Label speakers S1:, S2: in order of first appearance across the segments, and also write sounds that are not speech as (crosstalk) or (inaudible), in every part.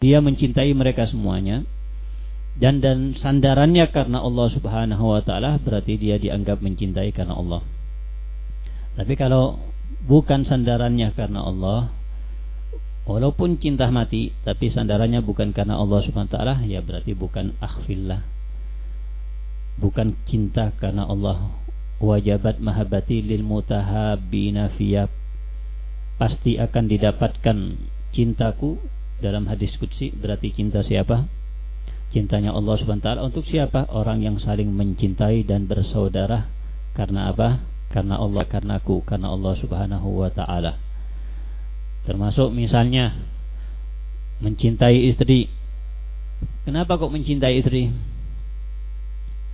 S1: dia mencintai mereka semuanya dan dan sandarannya karena Allah Subhanahu wa taala berarti dia dianggap mencintai karena Allah. Tapi kalau bukan sandarannya karena Allah, walaupun cinta mati tapi sandarannya bukan karena Allah Subhanahu wa taala, ya berarti bukan akhfillah. Bukan cinta karena Allah. Wajabat mahabbati lil mutahabbina fiyab. Pasti akan didapatkan cintaku dalam hadis qudsi berarti cinta siapa? cintanya Allah taala untuk siapa? Orang yang saling mencintai dan bersaudara karena apa? Karena Allah, karena aku, karena Allah Subhanahu wa taala. Termasuk misalnya mencintai istri. Kenapa kok mencintai istri?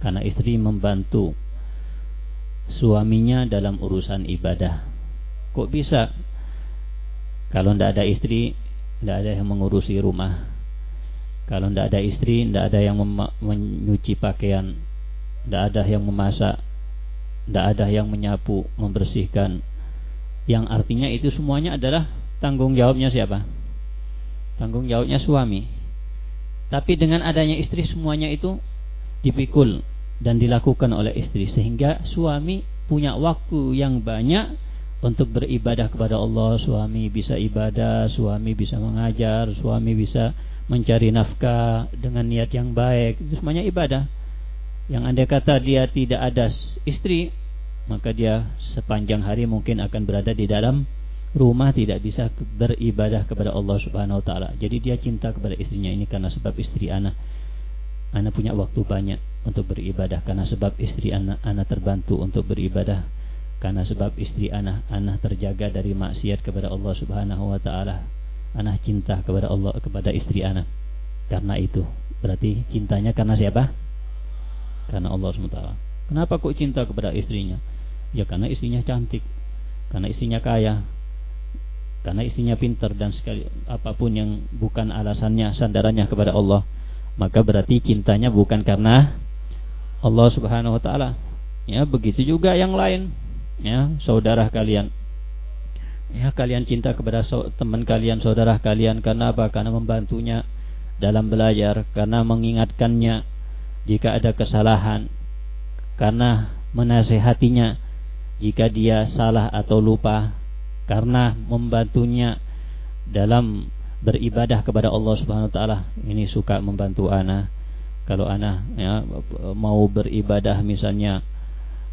S1: Karena istri membantu suaminya dalam urusan ibadah. Kok bisa? Kalau tidak ada istri, tidak ada yang mengurusi rumah kalau tidak ada istri, tidak ada yang menyuci pakaian, tidak ada yang memasak, tidak ada yang menyapu, membersihkan. Yang artinya itu semuanya adalah tanggung jawabnya siapa? Tanggung jawabnya suami. Tapi dengan adanya istri semuanya itu dipikul dan dilakukan oleh istri sehingga suami punya waktu yang banyak untuk beribadah kepada Allah. Suami bisa ibadah, suami bisa mengajar, suami bisa mencari nafkah dengan niat yang baik itu semuanya ibadah yang anda kata dia tidak ada istri maka dia sepanjang hari mungkin akan berada di dalam rumah tidak bisa beribadah kepada Allah Subhanahu wa taala. Jadi dia cinta kepada istrinya ini karena sebab istri anak anak punya waktu banyak untuk beribadah karena sebab istri anak anak terbantu untuk beribadah karena sebab istri anak anak terjaga dari maksiat kepada Allah Subhanahu wa taala. Anak cinta kepada Allah kepada istri anak karena itu. Berarti cintanya karena siapa? Karena Allah SWT kenapa kok cinta kepada istrinya? Ya karena istrinya cantik. Karena istrinya kaya. Karena istrinya pintar dan sekali apa pun yang bukan alasannya sandarannya kepada Allah maka berarti cintanya bukan karena Allah Subhanahu wa taala. Ya begitu juga yang lain ya saudara kalian Ya, kalian cinta kepada teman kalian, saudara kalian karena apa? Karena membantunya dalam belajar, karena mengingatkannya jika ada kesalahan, karena menasehatinya jika dia salah atau lupa, karena membantunya dalam beribadah kepada Allah Subhanahu wa taala. Ini suka membantu ana. Kalau ana ya mau beribadah misalnya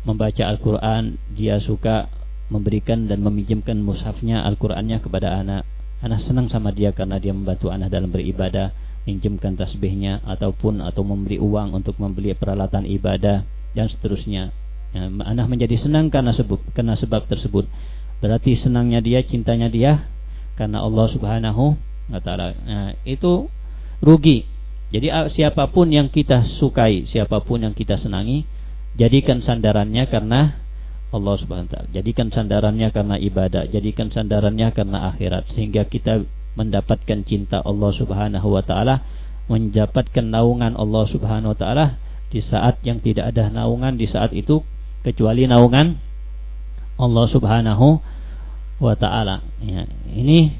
S1: membaca Al-Qur'an, dia suka memberikan dan meminjamkan mushafnya Al-Qur'annya kepada anak. Anak senang sama dia karena dia membantu anak dalam beribadah, minjamkan tasbihnya ataupun atau memberi uang untuk membeli peralatan ibadah dan seterusnya. Ya, anak menjadi senang karena sebab karena sebab tersebut. Berarti senangnya dia, cintanya dia karena Allah Subhanahu wa taala. Nah, itu rugi. Jadi siapa pun yang kita sukai, siapa pun yang kita senangi, jadikan sandarannya karena Allah Subhanahu wa taala. Jadikan sandarannya karena ibadah, jadikan sandarannya karena akhirat sehingga kita mendapatkan cinta Allah Subhanahu wa taala, mendapatkan naungan Allah Subhanahu wa taala di saat yang tidak ada naungan di saat itu kecuali naungan Allah Subhanahu wa taala. Ya, ini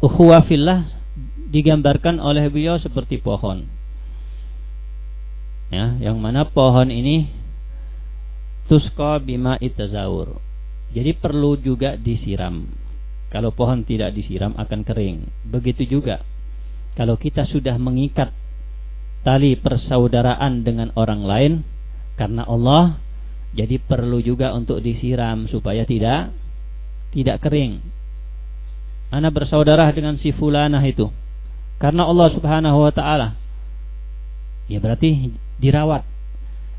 S1: ukhuwah fillah digambarkan oleh beliau seperti pohon. Ya, yang mana pohon ini tuska bima itazaur. Jadi perlu juga disiram. Kalau pohon tidak disiram akan kering. Begitu juga kalau kita sudah mengikat tali persaudaraan dengan orang lain karena Allah, jadi perlu juga untuk disiram supaya tidak tidak kering. Anak bersaudara dengan si fulanah itu karena Allah Subhanahu wa taala. Ya berarti dirawat,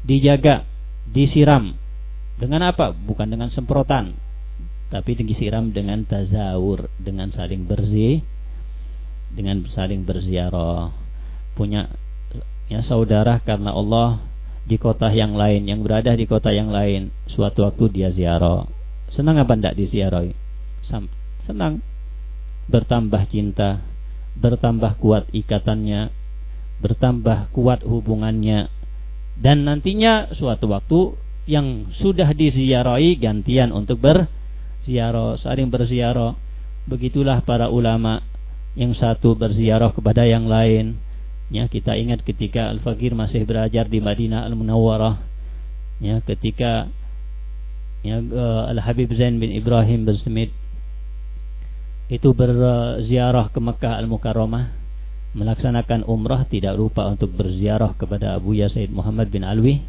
S1: dijaga, disiram dengan apa? Bukan dengan semprotan, tapi disiram dengan tazawur, dengan saling bersih, dengan saling berziarah. Punya ya saudara karena Allah di kota yang lain, yang berada di kota yang lain, suatu waktu dia ziarah. Senang apa tidak diziarahi? Senang. Bertambah cinta, bertambah kuat ikatannya, bertambah kuat hubungannya dan nantinya suatu waktu yang sudah diziarahi gantian untuk berziarah, saling berziarah. Begitulah para ulama yang satu berziarah kepada yang lain. Ya, kita ingat ketika Al-Fakir masih belajar di Madinah Al-Munawwarah. Ya, ketika ya, uh, Al-Habib Zain bin Ibrahim bin Smith itu berziarah ke Mekah Al-Mukarramah melaksanakan umrah tidak lupa untuk berziarah kepada Abu Ya Said Muhammad bin Alwi.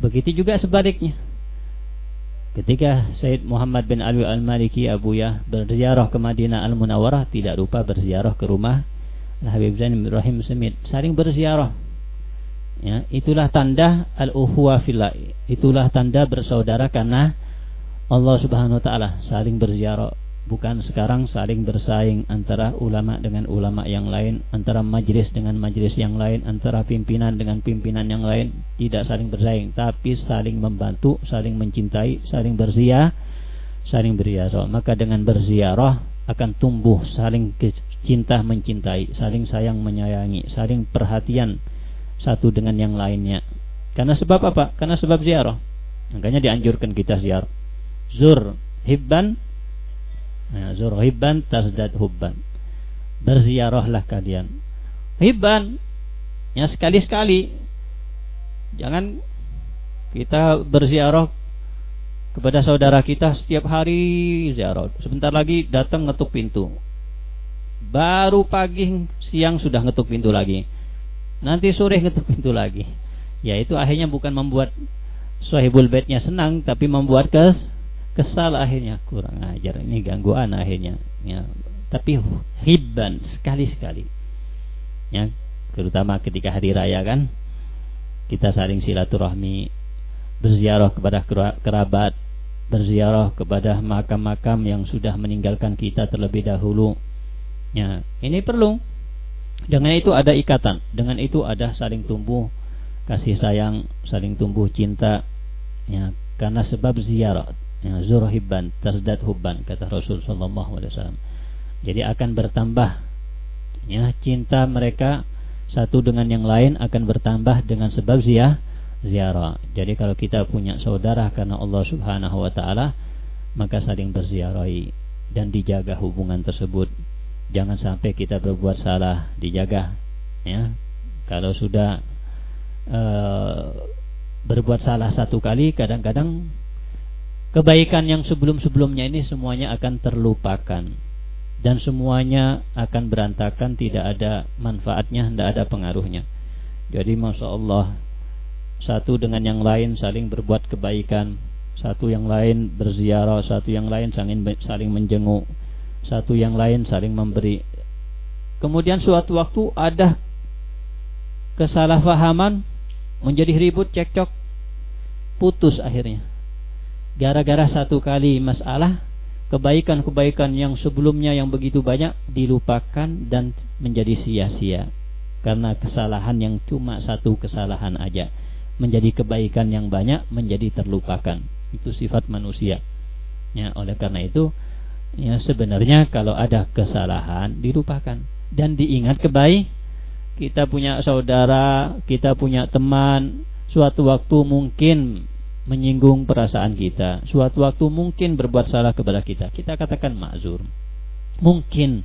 S1: Begitu juga sebaliknya. Ketika Said Muhammad bin Alwi Al-Maliki Abu Yah berziarah ke Madinah Al-Munawwarah tidak lupa berziarah ke rumah Habib Zain Ibrahim Semit. Saling berziarah. Ya itulah tanda al-ukhuwah fillah itulah tanda bersaudara karena Allah Subhanahu wa taala saling berziarah bukan sekarang saling bersaing antara ulama dengan ulama yang lain, antara majelis dengan majelis yang lain, antara pimpinan dengan pimpinan yang lain, tidak saling bersaing, tapi saling membantu, saling mencintai, saling berziarah, saling berziarah. Maka dengan berziarah akan tumbuh saling cinta mencintai, saling sayang menyayangi, saling perhatian satu dengan yang lainnya. Karena sebab apa? Karena sebab ziarah. Makanya dianjurkan kita ziarah. Zur hibban Nah, zur hibban tazdad hubban. Berziarahlah kalian. Hibban ya sekali-sekali. Jangan kita berziarah kepada saudara kita setiap hari ziarah. Sebentar lagi datang ngetuk pintu. Baru pagi siang sudah ngetuk pintu lagi. Nanti sore ngetuk pintu lagi. Ya itu akhirnya bukan membuat sahibul baitnya senang tapi membuat kes kesal akhirnya kurang ajar. Ini gangguan akhirnya ya. Tapi hibban sekali-sekali. Ya terutama ketika hari raya kan kita saling silaturahmi berziarah kepada kerabat berziarah kepada makam-makam yang sudah meninggalkan kita terlebih dahulu. Ya ini perlu. Dengan itu ada ikatan dengan itu ada saling tumbuh kasih sayang saling tumbuh cinta. Ya karena sebab ziarah zur hibban tazdad hubban kata Rasul sallallahu alaihi wasallam. Jadi akan bertambah ya cinta mereka satu dengan yang lain akan bertambah dengan sebab ziyah ziarah. Jadi kalau kita punya saudara karena Allah subhanahu wa taala maka saling berziarahi dan dijaga hubungan tersebut. Jangan sampai kita berbuat salah dijaga ya. Kalau sudah uh, berbuat salah satu kali kadang-kadang kebaikan yang sebelum-sebelumnya ini semuanya akan terlupakan. Dan semuanya akan berantakan tidak ada manfaatnya tidak ada pengaruhnya. Jadi masya Allah satu dengan yang lain saling berbuat kebaikan satu yang lain berziarah satu yang lain saling saling menjenguk satu yang lain saling memberi. Kemudian suatu waktu ada kesalahpahaman menjadi ribut cekcok putus akhirnya gara-gara satu kali masalah kebaikan-kebaikan yang sebelumnya yang begitu banyak dilupakan dan menjadi sia-sia. Karena kesalahan yang cuma satu kesalahan aja. Menjadi kebaikan yang banyak menjadi terlupakan. Itu sifat manusia. Ya oleh karena itu ya sebenarnya kalau ada kesalahan dilupakan. Dan diingat kebaik kita punya saudara kita punya teman suatu waktu mungkin menyinggung perasaan kita. Suatu waktu mungkin berbuat salah kepada kita. Kita katakan makzur. Mungkin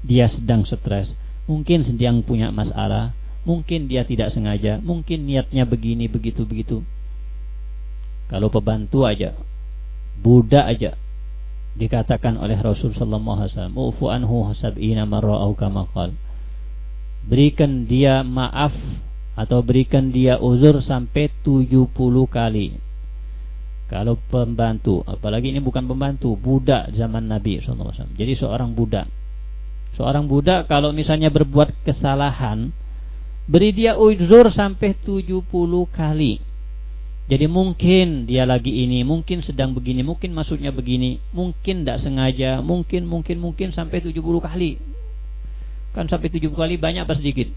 S1: dia sedang stres, mungkin sedang punya masalah, mungkin dia tidak sengaja, mungkin niatnya begini begitu begitu. Kalau pembantu aja, budak aja dikatakan oleh Rasul sallallahu alaihi wasallam, "Ufu anhu sab'ina marra au kama Berikan dia maaf atau berikan dia uzur sampai 70 kali kalau pembantu, apalagi ini bukan pembantu, budak zaman Nabi SAW. Jadi seorang budak. Seorang budak kalau misalnya berbuat kesalahan, beri dia uzur sampai 70 kali. Jadi mungkin dia lagi ini, mungkin sedang begini, mungkin maksudnya begini, mungkin tidak sengaja, mungkin, mungkin, mungkin sampai 70 kali. Kan sampai 70 kali banyak apa sedikit?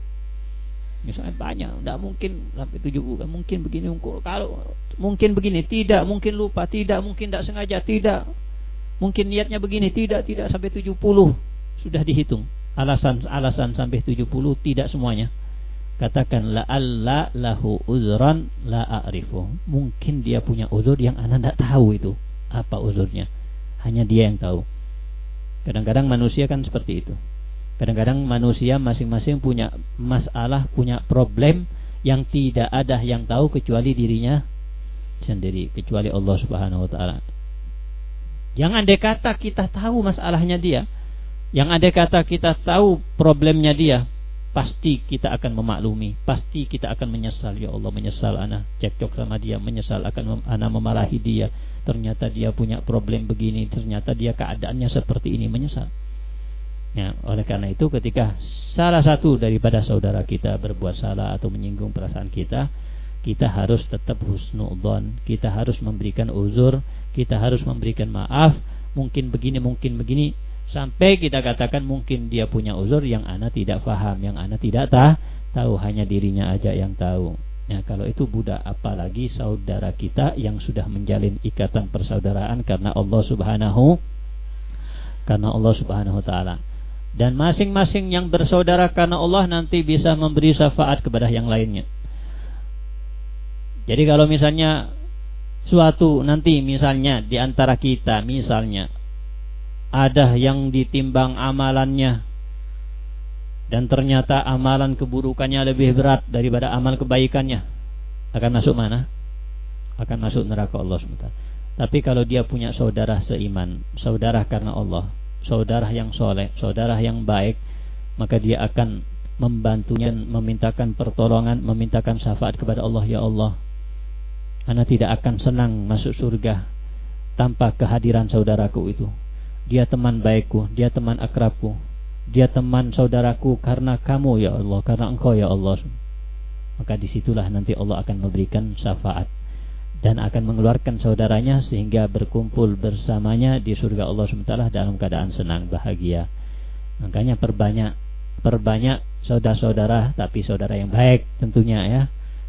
S1: Misalnya banyak, tidak mungkin sampai tujuh bulan, mungkin begini, kalau mungkin begini, tidak, mungkin lupa, tidak, mungkin tidak sengaja, tidak, mungkin niatnya begini, tidak, tidak sampai tujuh puluh sudah dihitung. Alasan-alasan sampai tujuh puluh tidak semuanya. Katakan la alla lahu uzran la a'rifu. Mungkin dia punya uzur yang anda tidak tahu itu apa uzurnya. Hanya dia yang tahu. Kadang-kadang manusia kan seperti itu. Kadang-kadang manusia masing-masing punya masalah, punya problem yang tidak ada yang tahu kecuali dirinya sendiri, kecuali Allah Subhanahu wa taala. Yang andai kata kita tahu masalahnya dia, yang andai kata kita tahu problemnya dia, pasti kita akan memaklumi, pasti kita akan menyesal ya Allah, menyesal anak cekcok sama dia, menyesal akan anak memarahi dia. Ternyata dia punya problem begini, ternyata dia keadaannya seperti ini, menyesal. Ya, oleh karena itu ketika salah satu daripada saudara kita berbuat salah atau menyinggung perasaan kita, kita harus tetap husnudzon, kita harus memberikan uzur, kita harus memberikan maaf, mungkin begini, mungkin begini, sampai kita katakan mungkin dia punya uzur yang ana tidak faham, yang ana tidak tahu, tahu. Hanya dirinya aja yang tahu. Ya, kalau itu budak apalagi saudara kita yang sudah menjalin ikatan persaudaraan karena Allah Subhanahu karena Allah Subhanahu wa taala dan masing-masing yang bersaudara karena Allah nanti bisa memberi syafaat kepada yang lainnya. Jadi kalau misalnya suatu nanti misalnya di antara kita misalnya ada yang ditimbang amalannya dan ternyata amalan keburukannya lebih berat daripada amal kebaikannya akan masuk mana? Akan masuk neraka Allah SWT. Tapi kalau dia punya saudara seiman, saudara karena Allah, saudara yang soleh, saudara yang baik, maka dia akan membantunya, memintakan pertolongan, memintakan syafaat kepada Allah, ya Allah. Anda tidak akan senang masuk surga tanpa kehadiran saudaraku itu. Dia teman baikku, dia teman akrabku, dia teman saudaraku karena kamu ya Allah, karena engkau ya Allah. Maka di situlah nanti Allah akan memberikan syafaat dan akan mengeluarkan saudaranya sehingga berkumpul bersamanya di surga Allah SWT dalam keadaan senang bahagia. Makanya perbanyak perbanyak saudara-saudara tapi saudara yang baik tentunya ya.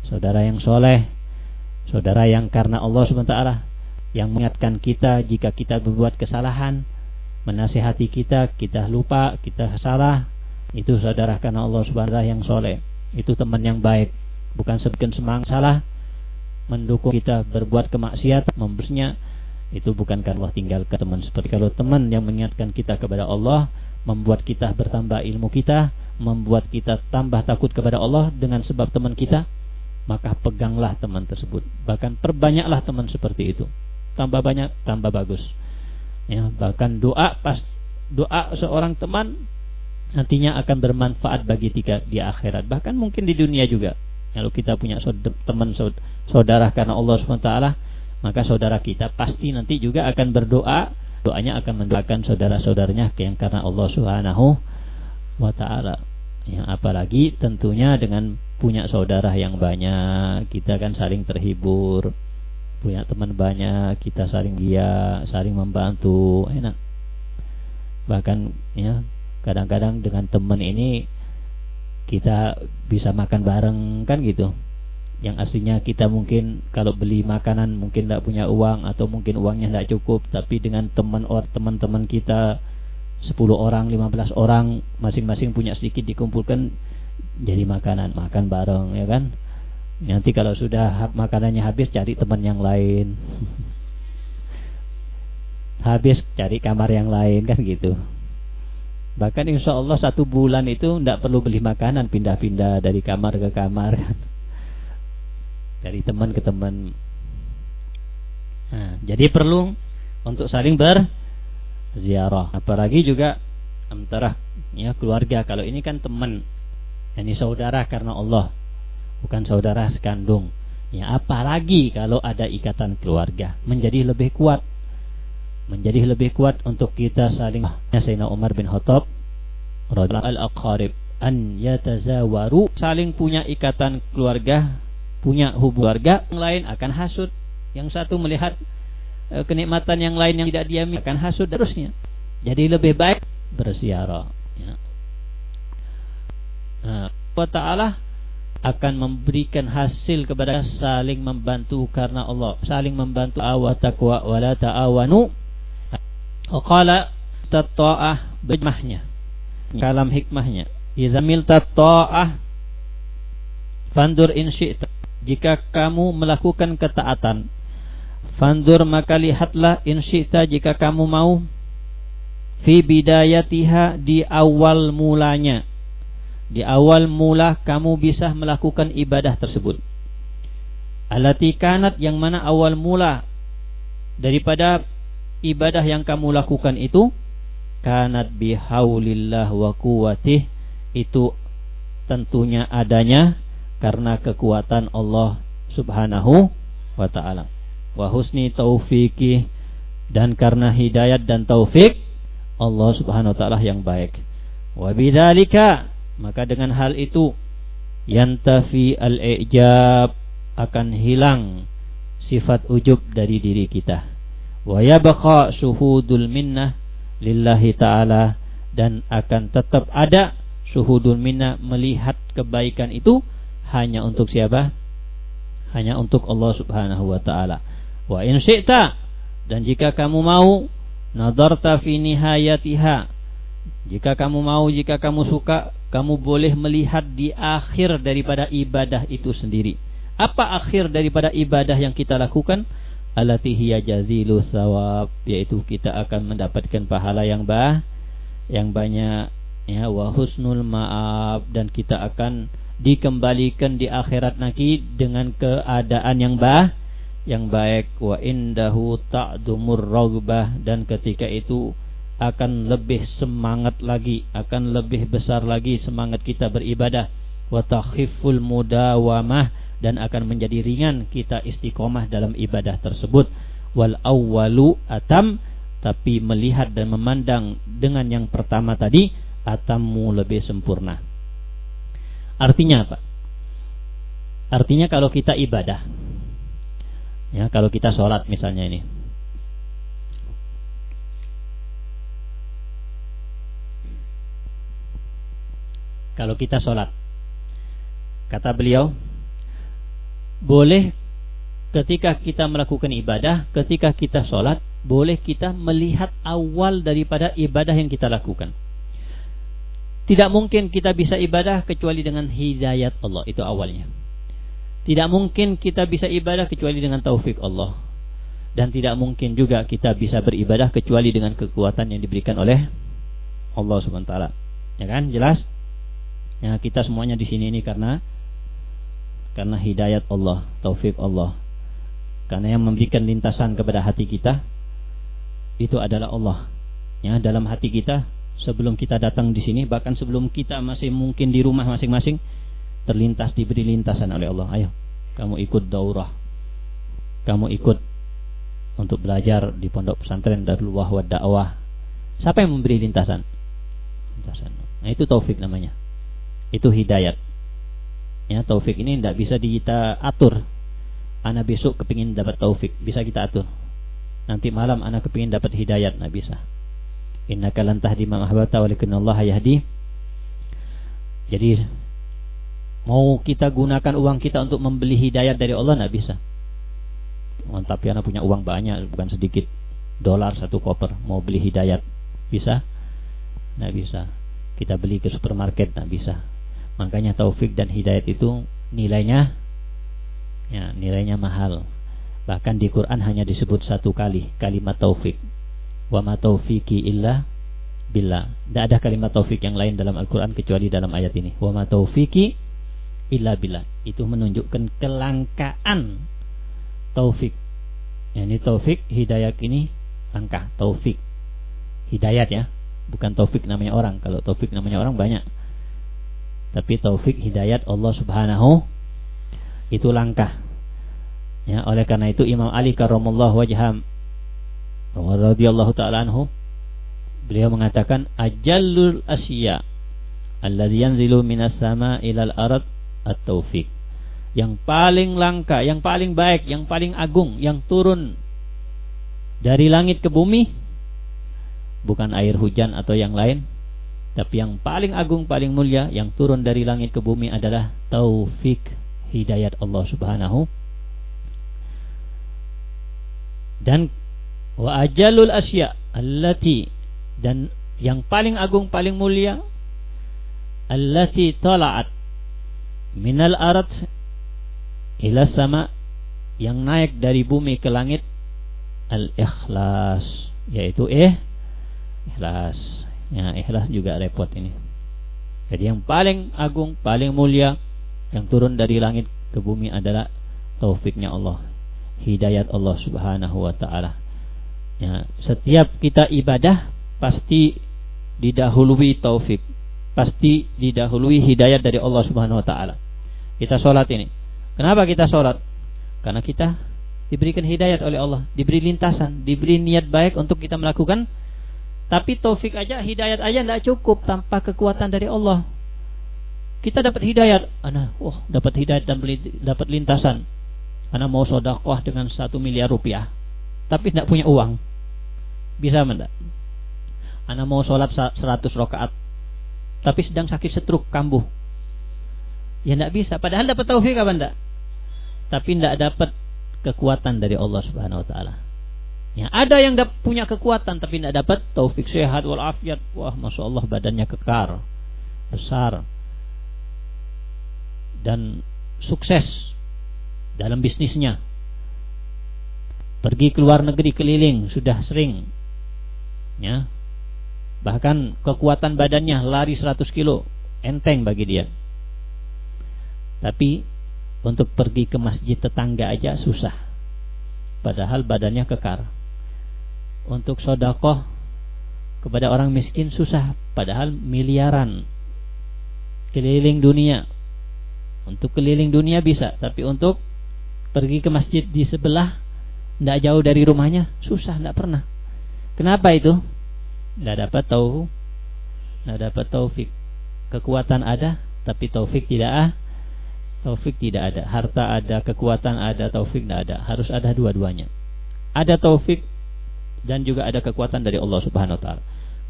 S1: Saudara yang soleh, saudara yang karena Allah SWT yang mengingatkan kita jika kita berbuat kesalahan, menasihati kita, kita lupa, kita salah, itu saudara karena Allah SWT yang soleh. Itu teman yang baik, bukan sebagian semang salah, mendukung kita berbuat kemaksiatan membersnya itu bukan karena Allah tinggal ke teman. Seperti kalau teman yang mengingatkan kita kepada Allah membuat kita bertambah ilmu kita membuat kita tambah takut kepada Allah dengan sebab teman kita maka peganglah teman tersebut. Bahkan perbanyaklah teman seperti itu. Tambah banyak tambah bagus. Ya bahkan doa pas doa seorang teman nantinya akan bermanfaat bagi tiga di akhirat. Bahkan mungkin di dunia juga kalau kita punya teman saudara karena Allah SWT, maka saudara kita pasti nanti juga akan berdoa. Doanya akan mendoakan saudara-saudaranya yang karena Allah Subhanahu wa taala. Ya, apalagi tentunya dengan punya saudara yang banyak, kita kan saling terhibur. Punya teman banyak, kita saling dia, saling membantu, enak. Bahkan ya, kadang-kadang dengan teman ini kita bisa makan bareng kan gitu. Yang aslinya kita mungkin kalau beli makanan mungkin tidak punya uang atau mungkin uangnya tidak cukup tapi dengan teman or teman-teman kita 10 orang 15 orang masing-masing punya sedikit dikumpulkan jadi makanan makan bareng ya kan? Nanti kalau sudah makanannya habis cari teman yang lain. (laughs) Habis cari kamar yang lain kan gitu Bahkan insya Allah satu bulan itu tidak perlu beli makanan pindah-pindah dari kamar ke kamar kan. (laughs) Dari teman ke teman. Nah, jadi perlu untuk saling berziarah. Apalagi juga antara ya keluarga. Kalau ini kan teman, ini saudara karena Allah, bukan saudara sekandung. Ya apalagi kalau ada ikatan keluarga menjadi lebih kuat menjadi lebih kuat untuk kita saling Sayyidina Umar bin Khattab al-aqarib. An yatazawaru. Saling punya ikatan keluarga punya hubungan keluarga yang lain akan hasud. Yang satu melihat e, kenikmatan yang lain yang tidak diami akan hasud terusnya jadi lebih baik bersiarah ya. nah, Allah Ta'ala akan memberikan hasil kepada saling membantu karena Allah. Saling membantu. Awat taqwa wala ta'awanu Qala tatta'ah bejmahnya. Kalam hikmahnya. Izamil tatta'ah fandur in syi'ta. Jika kamu melakukan ketaatan, fandur maka lihatlah in syi'ta jika kamu mau fi bidayatiha di awal mulanya. Di awal mula kamu bisa melakukan ibadah tersebut. Alati kanat yang mana awal mula daripada ibadah yang kamu lakukan itu kanat bihaulillah wa kuwatih itu tentunya adanya karena kekuatan Allah Subhanahu wa taala. Wa husni taufiki dan karena hidayat dan taufik Allah Subhanahu wa taala yang baik. Wa maka dengan hal itu yantafi al-ijab akan hilang sifat ujub dari diri kita. Wa yabqa syuhudul minnah lillahi ta'ala dan akan tetap ada syuhudul minnah melihat kebaikan itu hanya untuk siapa? Hanya untuk Allah Subhanahu wa taala. Wa in syi'ta dan jika kamu mau nadarta fi nihayatiha jika kamu mau, jika kamu suka, kamu boleh melihat di akhir daripada ibadah itu sendiri. Apa akhir daripada ibadah yang kita lakukan? Alati hiya jazilu sawab, yaitu kita akan mendapatkan pahala yang bah, yang banyak ya wa husnul ma'ab. Dan kita akan dikembalikan di akhirat nanti dengan keadaan yang bah yang baik. Wa indahu ta'dumur ragbah dan ketika itu akan lebih semangat lagi akan lebih besar lagi semangat kita beribadah. Wa takhiful mudawamah dan akan menjadi ringan kita istiqomah dalam ibadah tersebut. Wal awwalu atam tapi melihat dan memandang dengan yang pertama tadi atammu lebih sempurna. Artinya apa? Artinya kalau kita ibadah ya kalau kita sholat misalnya ini kalau kita sholat kata beliau boleh ketika kita melakukan ibadah, ketika kita sholat, boleh kita melihat awal daripada ibadah yang kita lakukan. Tidak mungkin kita bisa ibadah kecuali dengan hidayat Allah, itu awalnya. Tidak mungkin kita bisa ibadah kecuali dengan taufik Allah. Dan tidak mungkin juga kita bisa beribadah kecuali dengan kekuatan yang diberikan oleh Allah Subhanahu wa taala. Ya kan? Jelas? Ya, kita semuanya di sini ini karena karena hidayat Allah, taufik Allah. Karena yang memberikan lintasan kepada hati kita itu adalah Allah. Ya, dalam hati kita sebelum kita datang di sini bahkan sebelum kita masih mungkin di rumah masing-masing terlintas diberi lintasan oleh Allah. Ayo, kamu ikut daurah. Kamu ikut untuk belajar di pondok pesantren Darul Wahwa Dakwah. Siapa yang memberi lintasan? Lintasan. Nah, itu taufik namanya. Itu hidayat. Ya, taufik ini tidak bisa kita atur. Anak besok kepingin dapat taufik, bisa kita atur. Nanti malam anak kepingin dapat hidayat, tidak bisa. Inna lan tahdi man ahbabta Allah yahdi. Jadi mau kita gunakan uang kita untuk membeli hidayat dari Allah tidak bisa. Mantap ya, anak punya uang banyak, bukan sedikit. Dolar satu koper, mau beli hidayat, bisa? Tidak bisa. Kita beli ke supermarket, tidak bisa Makanya taufik dan hidayat itu nilainya ya, nilainya mahal. Bahkan di Quran hanya disebut satu kali kalimat taufik. Wa ma taufiki illa billah. Tidak ada kalimat taufik yang lain dalam Al-Quran kecuali dalam ayat ini. Wa ma taufiki illa billah. Itu menunjukkan kelangkaan taufik. Ya, ini taufik, hidayat ini langkah taufik. Hidayat ya, bukan taufik namanya orang. Kalau taufik namanya orang banyak tapi taufik hidayat Allah Subhanahu itu langkah. Ya, oleh karena itu Imam Ali karramallahu wajham radhiyallahu taala anhu beliau mengatakan ajallul asya alladzi yanzilu minas sama ilal arad at-taufik. Yang paling langka, yang paling baik, yang paling agung, yang turun dari langit ke bumi bukan air hujan atau yang lain, tapi yang paling agung, paling mulia yang turun dari langit ke bumi adalah taufik hidayat Allah Subhanahu dan wa ajalul asya allati dan yang paling agung paling mulia allati tala'at minal arat ila sama yang naik dari bumi ke langit al ikhlas yaitu eh Ikhlas. Ya, ikhlas juga repot ini. Jadi yang paling agung, paling mulia yang turun dari langit ke bumi adalah taufiknya Allah. Hidayat Allah Subhanahu wa taala. Ya, setiap kita ibadah pasti didahului taufik, pasti didahului hidayat dari Allah Subhanahu wa taala. Kita sholat ini. Kenapa kita sholat? Karena kita diberikan hidayat oleh Allah, diberi lintasan, diberi niat baik untuk kita melakukan tapi taufik aja, hidayat aja tidak cukup tanpa kekuatan dari Allah. Kita dapat hidayat, ana, oh dapat hidayat dan dapat lintasan. Ana mau sodakoh dengan satu miliar rupiah, tapi tidak punya uang. Bisa tidak? Ana mau sholat seratus rakaat, tapi sedang sakit setruk kambuh. Ya tidak bisa. Padahal dapat taufik apa tidak? Tapi tidak dapat kekuatan dari Allah Subhanahu Wa Taala. Ya, ada yang punya kekuatan tapi tidak dapat taufik sehat walafiat. Wah, masya Allah badannya kekar, besar, dan sukses dalam bisnisnya. Pergi ke luar negeri keliling sudah sering. Ya. Bahkan kekuatan badannya lari 100 kilo enteng bagi dia. Tapi untuk pergi ke masjid tetangga aja susah. Padahal badannya kekar untuk sodakoh kepada orang miskin susah padahal miliaran. Keliling dunia. Untuk keliling dunia bisa tapi untuk pergi ke masjid di sebelah tidak jauh dari rumahnya susah tidak pernah. Kenapa itu? Tidak dapat tahu tidak dapat taufik. Kekuatan ada tapi taufik tidak ah. Taufik tidak ada. Harta ada kekuatan ada taufik tidak ada. Harus ada dua-duanya. Ada taufik dan juga ada kekuatan dari Allah Subhanahu wa taala.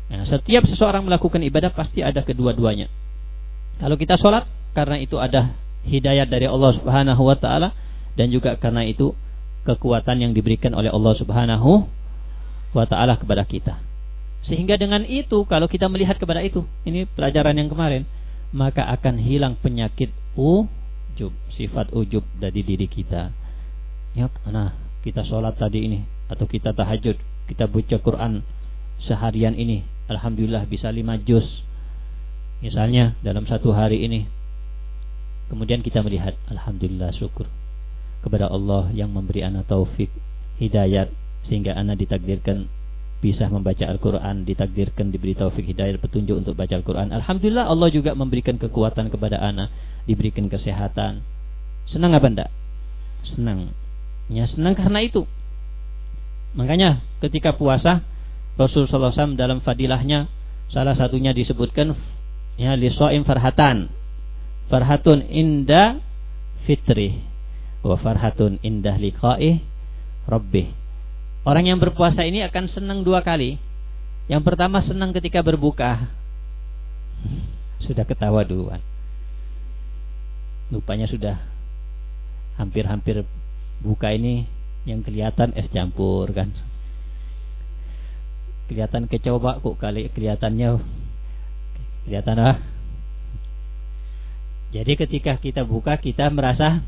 S1: Nah, setiap seseorang melakukan ibadah pasti ada kedua-duanya. Kalau kita sholat karena itu ada hidayat dari Allah Subhanahu wa taala dan juga karena itu kekuatan yang diberikan oleh Allah Subhanahu wa taala kepada kita. Sehingga dengan itu kalau kita melihat kepada itu, ini pelajaran yang kemarin, maka akan hilang penyakit ujub, sifat ujub dari diri kita. Ya, nah, kita sholat tadi ini atau kita tahajud kita baca Quran seharian ini Alhamdulillah bisa lima juz misalnya dalam satu hari ini. Kemudian kita melihat Alhamdulillah syukur kepada Allah yang memberi anak taufik hidayat sehingga anak ditakdirkan bisa membaca Al-Quran ditakdirkan diberi taufik hidayat petunjuk untuk baca Al-Quran. Alhamdulillah Allah juga memberikan kekuatan kepada anak diberikan kesehatan. Senang apa enggak senang. Ya senang karena itu Makanya ketika puasa Rasulullah SAW dalam fadilahnya salah satunya disebutkan ya lisoim farhatan. Farhatun inda fitri wa farhatun indah liqa'i rabbih. Orang yang berpuasa ini akan senang dua kali. Yang pertama senang ketika berbuka. Sudah ketawa duluan. Lupanya sudah hampir-hampir buka ini yang kelihatan es campur kan? Kelihatan kecoba kok kali kelihatannya. Kelihatan ah jadi ketika kita buka kita merasa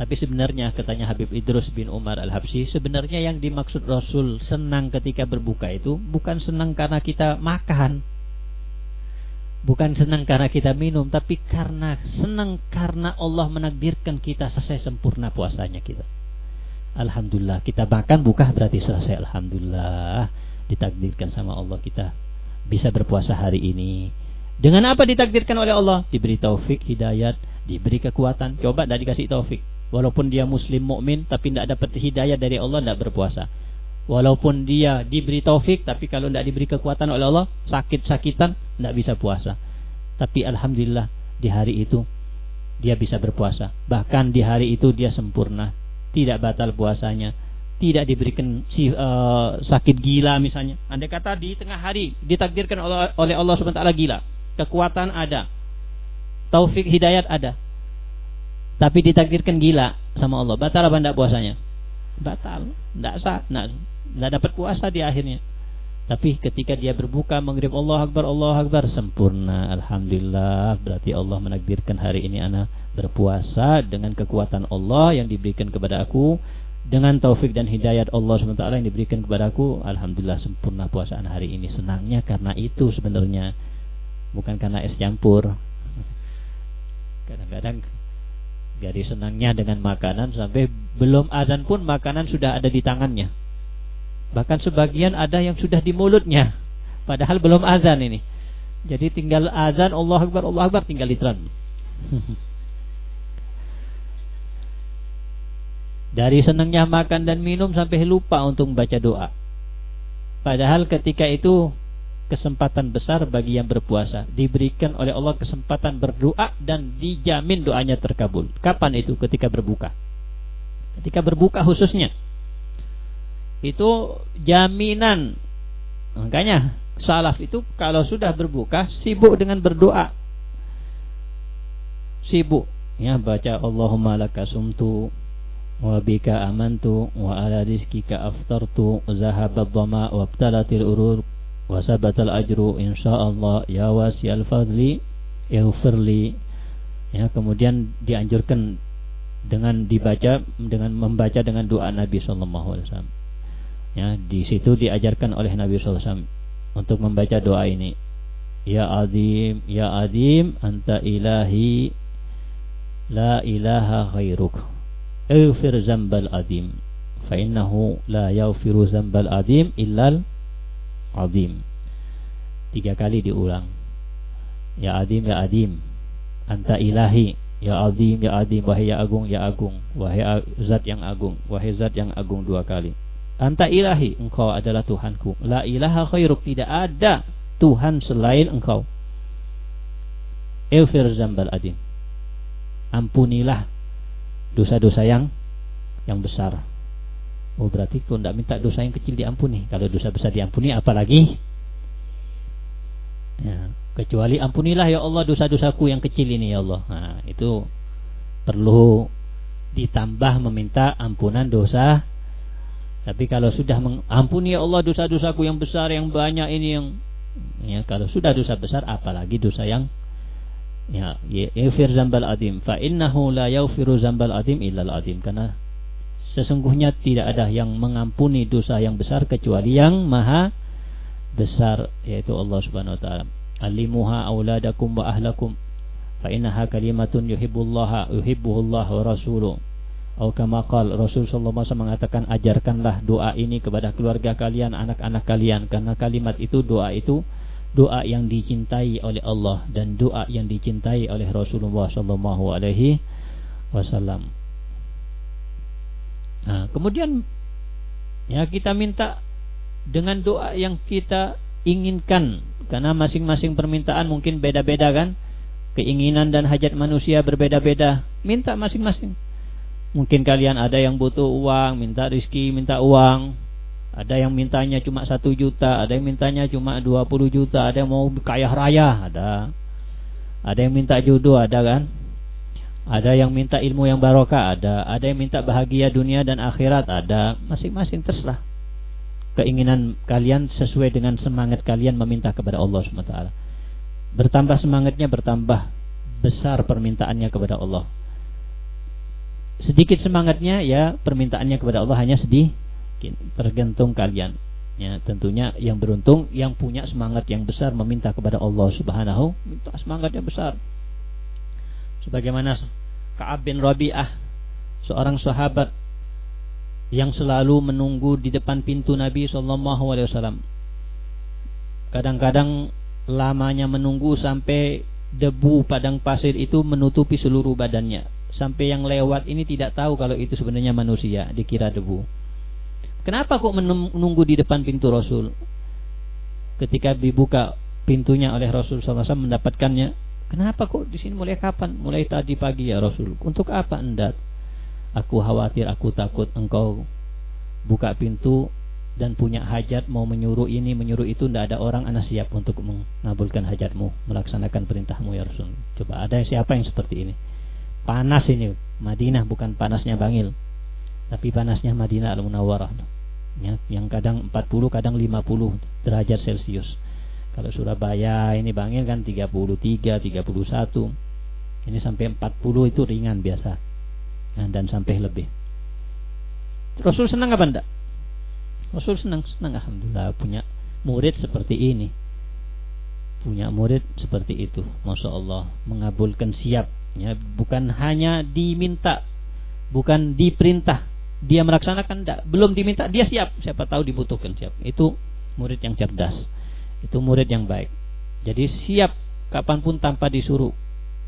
S1: tapi sebenarnya katanya Habib Idrus bin Umar Al-Habsyi Sebenarnya yang dimaksud Rasul senang ketika berbuka itu Bukan senang karena kita makan Bukan senang karena kita minum, tapi karena senang karena Allah menakdirkan kita selesai sempurna puasanya kita. Alhamdulillah, kita makan buka berarti selesai. Alhamdulillah, ditakdirkan sama Allah kita bisa berpuasa hari ini. Dengan apa ditakdirkan oleh Allah? Diberi taufik, hidayat, diberi kekuatan. Coba tidak dikasih taufik. Walaupun dia muslim mukmin tapi tidak dapat hidayah dari Allah tidak berpuasa. Walaupun dia diberi taufik tapi kalau tidak diberi kekuatan oleh Allah, sakit-sakitan tidak bisa puasa. Tapi alhamdulillah di hari itu dia bisa berpuasa. Bahkan di hari itu dia sempurna, tidak batal puasanya, tidak diberikan si, uh, sakit gila misalnya. Andai kata di tengah hari ditakdirkan oleh, oleh Allah SWT gila, kekuatan ada, taufik hidayat ada, tapi ditakdirkan gila sama Allah, batal apa tidak puasanya? Batal, tidak sah, tidak dapat puasa di akhirnya. Tapi ketika dia berbuka mengirim Allah Akbar, Allah Akbar sempurna. Alhamdulillah berarti Allah menakdirkan hari ini anak berpuasa dengan kekuatan Allah yang diberikan kepada aku. Dengan taufik dan hidayat Allah SWT yang diberikan kepadaku Alhamdulillah sempurna puasaan hari ini. Senangnya karena itu sebenarnya. Bukan karena es campur. Kadang-kadang jadi senangnya dengan makanan sampai belum azan pun makanan sudah ada di tangannya. Bahkan sebagian ada yang sudah di mulutnya. Padahal belum azan ini. Jadi tinggal azan Allah Akbar Allah Akbar tinggal ditelan (laughs) Dari senangnya makan dan minum sampai lupa untuk membaca doa. Padahal ketika itu kesempatan besar bagi yang berpuasa. Diberikan oleh Allah kesempatan berdoa dan dijamin doanya terkabul. Kapan itu? Ketika berbuka. Ketika berbuka khususnya. Itu jaminan. Makanya salaf itu kalau sudah berbuka sibuk dengan berdoa. Sibuk ya baca Allahumma lakasumtu wa bika amantu wa ala rizkika aftartu zahaba dhama wa abtalatil urur وثبت الأجر إن شاء الله يا واسع الفضل اغفر لي ya kemudian dianjurkan dengan dibaca dengan membaca dengan doa Nabi Shallallahu Alaihi Wasallam ya di situ diajarkan oleh Nabi Sallallahu Alaihi Wasallam untuk membaca doa ini ya adim ya adim anta ilahi la ilaha khairuk اغفر ذنب العظيم فإنه لا يغفر ذنب العظيم إلا azim. Tiga kali diulang. Ya azim, ya azim. Anta ilahi, ya azim, ya azim. Wahai ya agung, ya agung. Wahai zat yang agung. Wahai zat yang agung dua kali. Anta ilahi, engkau adalah Tuhanku. La ilaha khairuk, tidak ada Tuhan selain engkau. Ilfir zambal adim. Ampunilah dosa-dosa yang yang besar Oh berarti kau tidak minta dosa yang kecil diampuni. Kalau dosa besar diampuni apalagi? Ya, kecuali ampunilah ya Allah dosa-dosaku yang kecil ini ya Allah. Nah, itu perlu ditambah meminta ampunan dosa. Tapi kalau sudah mengampuni ya Allah dosa-dosaku yang besar yang banyak ini yang ya kalau sudah dosa besar apalagi dosa yang ya yaghfir zambal adim fa innahu la yaghfiru zambal adim illa al adim karena sesungguhnya tidak ada yang mengampuni dosa yang besar kecuali yang maha besar yaitu Allah Subhanahu wa taala. Alimuha auladakum wa ahlakum. Fa innaha kalimatun yuhibbullaha yuhibbuhullah wa rasuluh. Atau kama qal Rasul sallallahu alaihi wasallam mengatakan ajarkanlah doa ini kepada keluarga kalian anak-anak kalian. Karena kalimat itu doa itu doa yang dicintai oleh Allah dan doa yang dicintai oleh Rasulullah sallallahu alaihi wasallam. Nah, kemudian ya kita minta dengan doa yang kita inginkan karena masing-masing permintaan mungkin beda-beda kan? Keinginan dan hajat manusia berbeda-beda. Minta masing-masing. Mungkin kalian ada yang butuh uang, minta rizki, minta uang. Ada yang mintanya cuma satu juta, ada yang mintanya cuma dua puluh juta, ada yang mau kaya raya, ada. Ada yang minta jodoh, ada kan? Ada yang minta ilmu yang barokah, ada. Ada yang minta bahagia dunia dan akhirat, ada. Masing-masing terserah. Keinginan kalian sesuai dengan semangat kalian meminta kepada Allah SWT. Bertambah semangatnya, bertambah besar permintaannya kepada Allah. Sedikit semangatnya, ya permintaannya kepada Allah hanya sedih tergantung kalian ya tentunya yang beruntung yang punya semangat yang besar meminta kepada Allah Subhanahu minta semangat yang besar sebagaimana Ka'ab bin Rabi'ah seorang sahabat yang selalu menunggu di depan pintu Nabi sallallahu alaihi wasallam. Kadang-kadang lamanya menunggu sampai debu padang pasir itu menutupi seluruh badannya. Sampai yang lewat ini tidak tahu kalau itu sebenarnya manusia dikira debu. Kenapa kok menunggu di depan pintu Rasul? Ketika dibuka pintunya oleh Rasul SAW mendapatkannya, kenapa kok di sini? Mulai kapan? Mulai tadi pagi ya Rasul. Untuk apa anda? Aku khawatir, aku takut engkau buka pintu dan punya hajat mau menyuruh ini menyuruh itu. Tidak ada orang anak siap untuk mengabulkan hajatmu melaksanakan perintahmu ya Rasul. Coba ada siapa yang seperti ini? Panas ini. Madinah bukan panasnya Bangil tapi panasnya Madinah Al-Munawwarah ya, yang kadang 40 kadang 50 derajat Celcius kalau Surabaya ini bangin kan 33 31 ini sampai 40 itu ringan biasa. Ya, dan sampai lebih. Rasul senang apa enggak? Rasul senang, senang. Alhamdulillah punya murid seperti ini. Punya murid seperti itu. Masya Allah mengabulkan siap. Ya bukan hanya diminta bukan diperintah. Dia melaksanakan enggak, belum diminta dia siap. Siapa tahu dibutuhkan siap. Itu murid yang cerdas itu murid yang baik. Jadi siap kapan pun tanpa disuruh.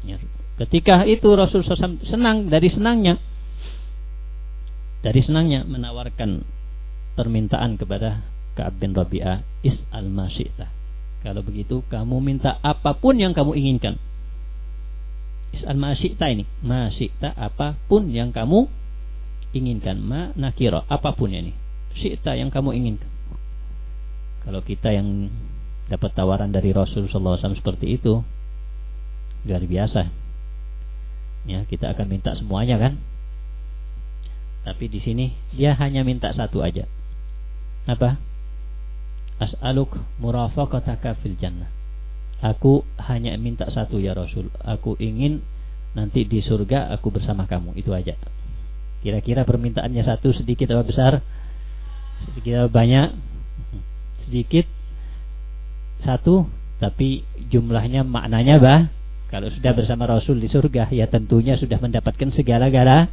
S1: Ya. ketika itu Rasul SAW senang dari senangnya dari senangnya menawarkan permintaan kepada Ka'ab bin Rabi'ah is'al masyita kalau begitu kamu minta apa pun yang kamu inginkan. Is'al masyita ini. Masyita apa pun yang kamu inginkan. Ma nakira apa pun ini. Syi'ta yang kamu inginkan. Kalau kita yang dapat tawaran dari Rasul sallallahu alaihi wasallam seperti itu. Luar biasa. Ya kita akan minta semuanya kan? Tapi di sini dia hanya minta satu aja. Apa? As'aluk murafaqataka fil jannah. Aku hanya minta satu ya Rasul. Aku ingin nanti di surga aku bersama kamu. Itu aja. Kira-kira permintaannya satu sedikit atau besar? Sedikit atau banyak? Sedikit satu, tapi jumlahnya maknanya bah. Kalau sudah bersama Rasul di surga, ya tentunya sudah mendapatkan segala-gala.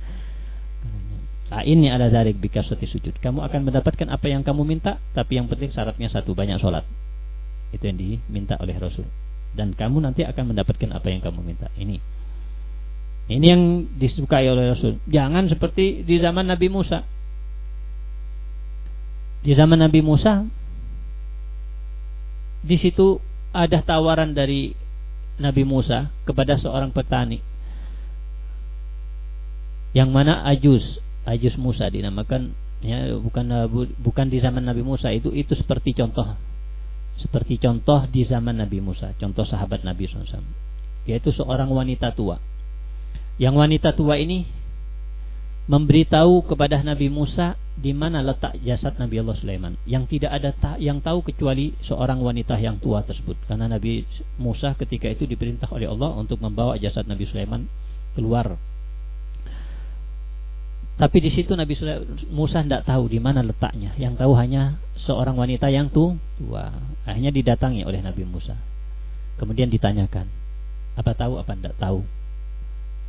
S1: Nah, ini ada zarik bikasati sujud. Kamu akan mendapatkan apa yang kamu minta, tapi yang penting syaratnya satu, banyak sholat. Itu yang diminta oleh Rasul. Dan kamu nanti akan mendapatkan apa yang kamu minta. Ini ini yang disukai oleh Rasul. Jangan seperti di zaman Nabi Musa. Di zaman Nabi Musa, di situ ada tawaran dari Nabi Musa kepada seorang petani. Yang mana Ajus, Ajus Musa dinamakan. Ya bukan bukan di zaman Nabi Musa. Itu itu seperti contoh. Seperti contoh di zaman Nabi Musa, contoh sahabat Nabi SAW, yaitu seorang wanita tua. Yang wanita tua ini memberitahu kepada Nabi Musa di mana letak jasad Nabi Allah Sulaiman. Yang tidak ada ta yang tahu kecuali seorang wanita yang tua tersebut. Karena Nabi Musa ketika itu diperintah oleh Allah untuk membawa jasad Nabi Sulaiman keluar. Tapi di situ Nabi Musa tidak tahu di mana letaknya. Yang tahu hanya seorang wanita yang tua. Akhirnya didatangi oleh Nabi Musa. Kemudian ditanyakan apa tahu apa tidak tahu?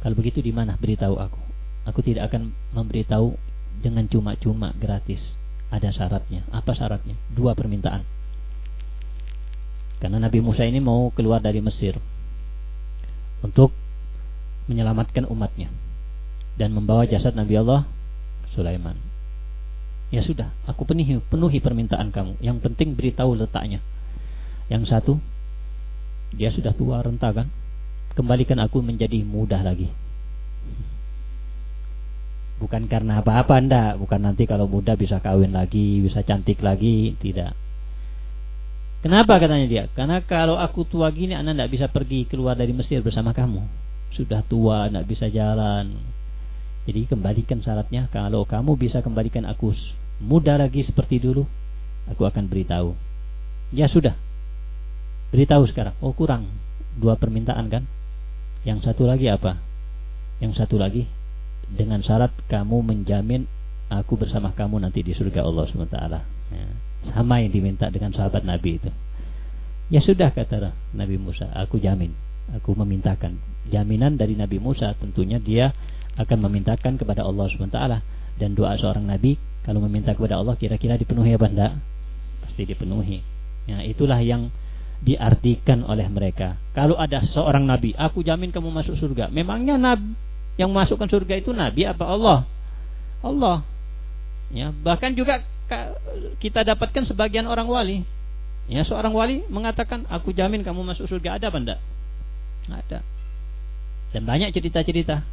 S1: Kalau begitu di mana beritahu aku? Aku tidak akan memberitahu dengan cuma-cuma gratis. Ada syaratnya. Apa syaratnya? Dua permintaan. Karena Nabi Musa ini mau keluar dari Mesir untuk menyelamatkan umatnya dan membawa jasad Nabi Allah Sulaiman. Ya sudah, aku penuhi, penuhi permintaan kamu. Yang penting beritahu letaknya. Yang satu, dia sudah tua renta kan? kembalikan aku menjadi mudah lagi. Bukan karena apa-apa ndak, bukan nanti kalau muda bisa kawin lagi, bisa cantik lagi, tidak. Kenapa katanya dia? Karena kalau aku tua gini, anak ndak bisa pergi keluar dari Mesir bersama kamu. Sudah tua, ndak bisa jalan. Jadi kembalikan syaratnya. Kalau kamu bisa kembalikan aku muda lagi seperti dulu, aku akan beritahu. Ya sudah, beritahu sekarang. Oh kurang dua permintaan kan? Yang satu lagi apa? Yang satu lagi dengan syarat kamu menjamin aku bersama kamu nanti di surga Allah SWT. Ya. Sama yang diminta dengan sahabat Nabi itu. Ya sudah kata Nabi Musa, aku jamin. Aku memintakan jaminan dari Nabi Musa tentunya dia akan memintakan kepada Allah SWT dan doa seorang Nabi kalau meminta kepada Allah kira-kira dipenuhi apa enggak? Pasti dipenuhi. Ya, itulah yang diartikan oleh mereka. Kalau ada seorang nabi, aku jamin kamu masuk surga. Memangnya nabi yang masukkan surga itu nabi apa Allah? Allah. Ya, bahkan juga kita dapatkan sebagian orang wali. Ya, seorang wali mengatakan, "Aku jamin kamu masuk surga." Ada apa enggak? Ada. Dan banyak cerita-cerita.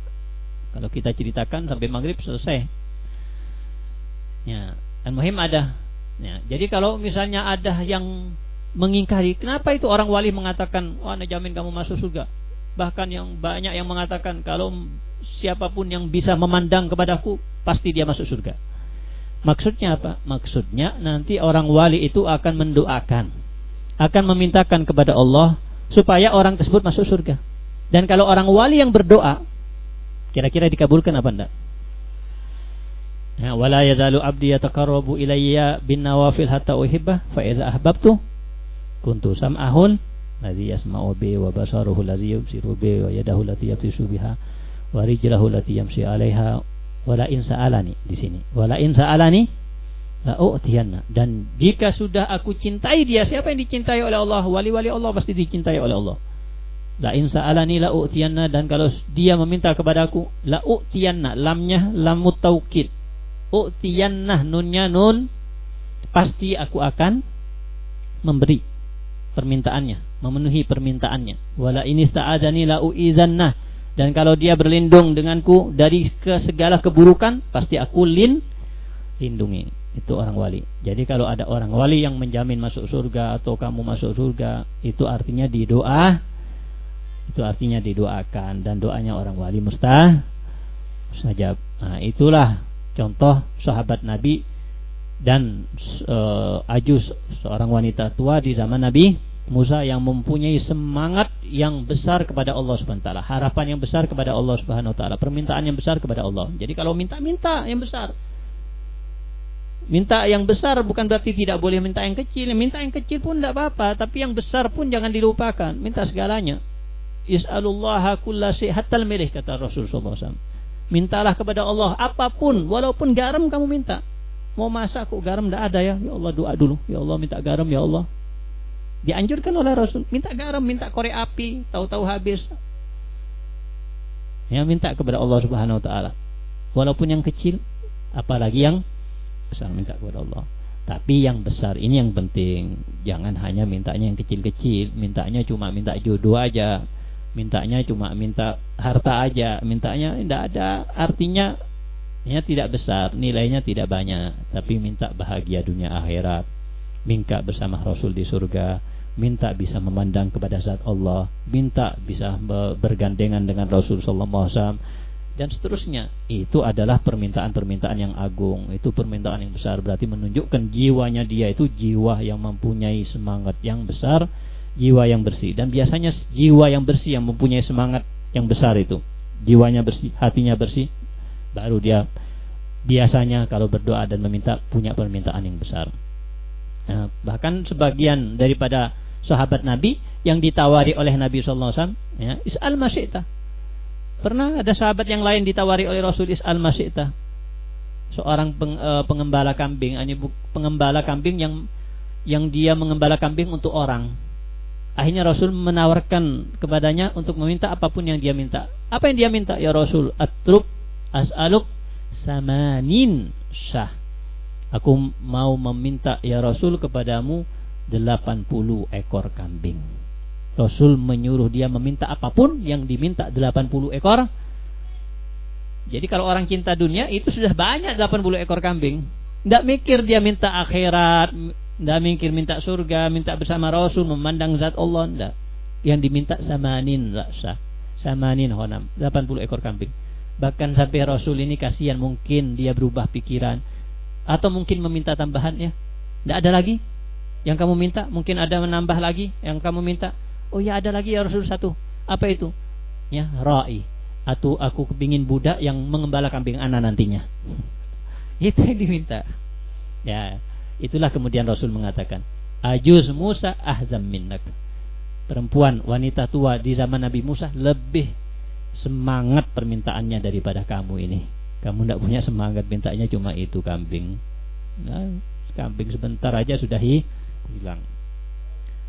S1: Kalau kita ceritakan sampai maghrib selesai. Ya, dan muhim ada. Ya, jadi kalau misalnya ada yang mengingkari. Kenapa itu orang wali mengatakan, "Wah, oh, jamin kamu masuk surga." Bahkan yang banyak yang mengatakan kalau siapa pun yang bisa memandang kepadaku, pasti dia masuk surga. Maksudnya apa? Maksudnya nanti orang wali itu akan mendoakan, akan memintakan kepada Allah supaya orang tersebut masuk surga. Dan kalau orang wali yang berdoa, kira-kira dikabulkan apa enggak? Ya, wala yazalu abdi yataqarrabu ilayya bin nawafil hatta uhibbah fa idza ahbabtu kuntu sam'ahul wa basaruhu ladzi yubsiru bi wa yadahu allati yabtishu biha wa rijlahu allati yamshi 'alaiha wala in sa'alani di sini. wala in sa'alani la u'tiyanna dan jika sudah aku cintai dia siapa yang dicintai oleh Allah? Wali-wali Allah pasti dicintai oleh Allah. La in sa'alani la u'tiyanna dan kalau dia meminta kepadaku la u'tiyanna lamnya lam taukid. u'tiyannah nunnya nun. Pasti aku akan memberi permintaannya, memenuhi permintaannya. Wala ini sta'adani la u'izannah dan kalau dia berlindung denganku dari ke segala keburukan, pasti aku lin lindungi. Itu orang wali. Jadi kalau ada orang wali yang menjamin masuk surga atau kamu masuk surga, itu artinya di doa itu artinya didoakan dan doanya orang wali mustah mustajab. Nah, itulah Contoh sahabat Nabi dan uh, Ajus seorang wanita tua di zaman Nabi Musa yang mempunyai semangat yang besar kepada Allah Subhanahu taala, harapan yang besar kepada Allah Subhanahu taala, permintaan yang besar kepada Allah. Jadi kalau minta-minta yang besar. Minta yang besar bukan berarti tidak boleh minta yang kecil. Minta yang kecil pun tidak apa-apa, tapi yang besar pun jangan dilupakan. Minta segalanya. Is'alullaha kulla hatta milih kata Rasulullah SAW. Mintalah kepada Allah apa pun, walaupun garam kamu minta. Mau masak kok garam tidak ada ya? Ya Allah doa dulu. Ya Allah minta garam ya Allah. Dianjurkan oleh Rasul, minta garam, minta korek api, tahu-tahu habis. Ya minta kepada Allah Subhanahu wa taala. Walaupun yang kecil, apalagi yang besar minta kepada Allah. Tapi yang besar ini yang penting. Jangan hanya mintanya yang kecil-kecil, mintanya cuma minta jodoh aja mintanya cuma minta harta aja mintanya tidak ada artinya ya tidak besar nilainya tidak banyak tapi minta bahagia dunia akhirat minta bersama Rasul di surga minta bisa memandang kepada zat Allah minta bisa bergandengan dengan Rasul sallallahu alaihi wasallam dan seterusnya. Itu adalah permintaan-permintaan yang agung. Itu permintaan yang besar. Berarti menunjukkan jiwanya dia itu jiwa yang mempunyai semangat yang besar jiwa yang bersih. Dan biasanya jiwa yang bersih yang mempunyai semangat yang besar itu. Jiwanya bersih hatinya bersih baru dia biasanya kalau berdoa dan meminta punya permintaan yang besar nah, bahkan sebagian daripada sahabat Nabi yang ditawari oleh Nabi Sallallahu Alaihi Wasallam ya isal masyita pernah ada sahabat yang lain ditawari oleh Rasul isal masyita seorang peng, e, pengembala kambing hanya pengembala kambing yang yang dia mengembala kambing untuk orang Akhirnya Rasul menawarkan kepadanya untuk meminta apa pun yang dia minta. Apa yang dia minta? Ya Rasul, atruk as'aluk samanin syah. Aku mau meminta ya Rasul kepadamu 80 ekor kambing. Rasul menyuruh dia meminta apa pun yang diminta 80 ekor. Jadi kalau orang cinta dunia itu sudah banyak 80 ekor kambing. Tidak mikir dia minta akhirat, tidak mikir minta surga, minta bersama Rasul, memandang zat Allah. Tidak. Yang diminta samanin laksa. Samanin honam. 80 ekor kambing. Bahkan sampai Rasul ini kasihan mungkin dia berubah pikiran. Atau mungkin meminta tambahan ya. Tidak ada lagi. Yang kamu minta. Mungkin ada menambah lagi. Yang kamu minta. Oh ya ada lagi ya Rasul satu. Apa itu? Ya ra'i. Atau aku kepingin budak yang mengembala kambing anak nantinya. (laughs) Itu yang diminta. Ya, Itulah kemudian Rasul mengatakan, Ajuz Musa ahzam minnak. Perempuan wanita tua di zaman Nabi Musa lebih semangat permintaannya daripada kamu ini. Kamu tidak punya semangat mintanya cuma itu kambing. Nah, kambing sebentar aja sudah hilang.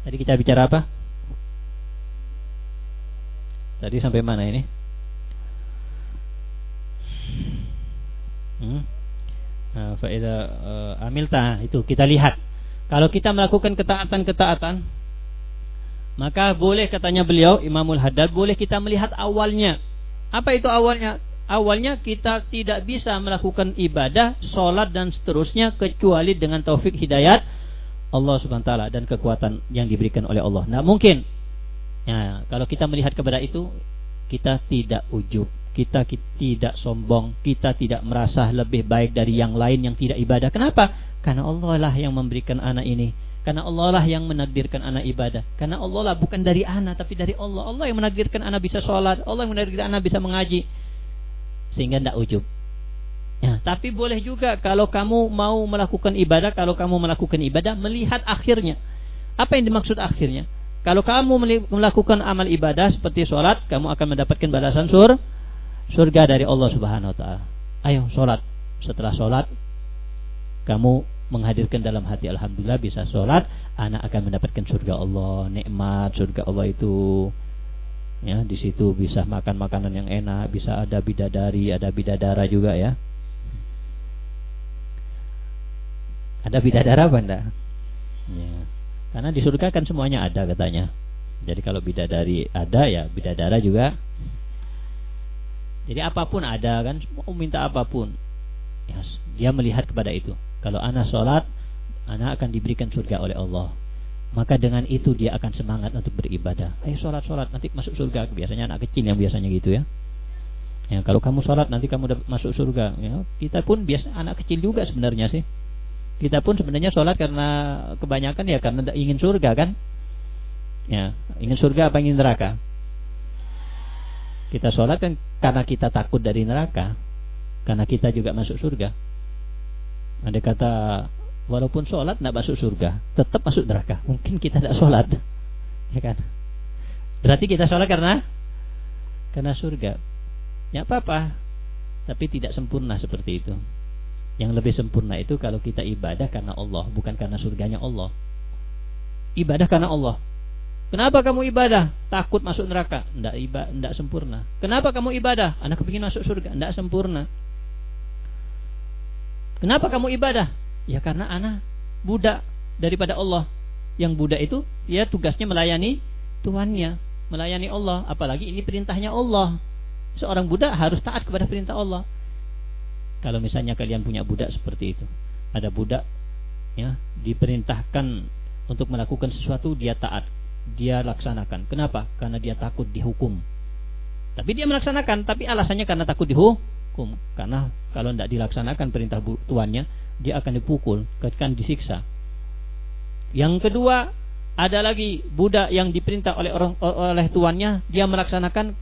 S1: Tadi kita bicara apa? Tadi sampai mana ini? Hmm? Nah, faedah uh, amilta itu kita lihat. Kalau kita melakukan ketaatan-ketaatan, maka boleh katanya beliau Imamul Haddad boleh kita melihat awalnya. Apa itu awalnya? Awalnya kita tidak bisa melakukan ibadah, sholat dan seterusnya kecuali dengan taufik hidayat Allah Subhanahu wa taala dan kekuatan yang diberikan oleh Allah. Nah, mungkin. Ya, kalau kita melihat kepada itu, kita tidak ujub kita, tidak sombong, kita tidak merasa lebih baik dari yang lain yang tidak ibadah. Kenapa? Karena Allah lah yang memberikan anak ini. Karena Allah lah yang menakdirkan anak ibadah. Karena Allah lah bukan dari anak tapi dari Allah. Allah yang menakdirkan anak bisa sholat. Allah yang menakdirkan anak bisa mengaji. Sehingga tidak ujub. Ya, tapi boleh juga kalau kamu mau melakukan ibadah, kalau kamu melakukan ibadah melihat akhirnya. Apa yang dimaksud akhirnya? Kalau kamu melakukan amal ibadah seperti sholat, kamu akan mendapatkan balasan sur surga dari Allah Subhanahu Wa Taala. Ayo sholat. Setelah sholat, kamu menghadirkan dalam hati Alhamdulillah bisa sholat, anak akan mendapatkan surga Allah, nikmat surga Allah itu ya di situ bisa makan makanan yang enak bisa ada bidadari ada bidadara juga ya Ada bidadara apa enggak? Ya. Karena di surga kan semuanya ada katanya. Jadi kalau bidadari ada ya bidadara juga. Jadi apa pun ada kan, mau minta apa pun. Ya, dia melihat kepada itu. Kalau anak sholat, anak akan diberikan surga oleh Allah. Maka dengan itu dia akan semangat untuk beribadah. Ayo sholat sholat nanti masuk surga. Biasanya anak kecil yang biasanya gitu ya. Ya kalau kamu sholat nanti kamu udah masuk surga. Ya, kita pun biasa anak kecil juga sebenarnya sih. Kita pun sebenarnya sholat karena kebanyakan ya karena ingin surga kan? Ya, ingin surga apa ingin neraka? Kita sholat kan karena kita takut dari neraka, karena kita juga masuk surga. Ada kata walaupun sholat tidak masuk surga, tetap masuk neraka. Mungkin kita tidak sholat, ya kan? Berarti kita sholat karena karena surga. Ya apa apa, tapi tidak sempurna seperti itu. Yang lebih sempurna itu kalau kita ibadah karena Allah, bukan karena surganya Allah. Ibadah karena Allah. Kenapa kamu ibadah? Takut masuk neraka? Tidak ibadah, tidak sempurna. Kenapa kamu ibadah? Anak kepingin masuk surga? Tidak sempurna. Kenapa kamu ibadah? Ya karena anak budak daripada Allah. Yang budak itu ya tugasnya melayani tuannya, melayani Allah. Apalagi ini perintahnya Allah. Seorang budak harus taat kepada perintah Allah. Kalau misalnya kalian punya budak seperti itu, ada budak ya diperintahkan untuk melakukan sesuatu dia taat, dia laksanakan. Kenapa? Karena dia takut dihukum. Tapi dia melaksanakan, tapi alasannya karena takut dihukum. Karena kalau tidak dilaksanakan perintah tuannya, dia akan dipukul, akan disiksa. Yang kedua, ada lagi budak yang diperintah oleh orang oleh tuannya, dia melaksanakan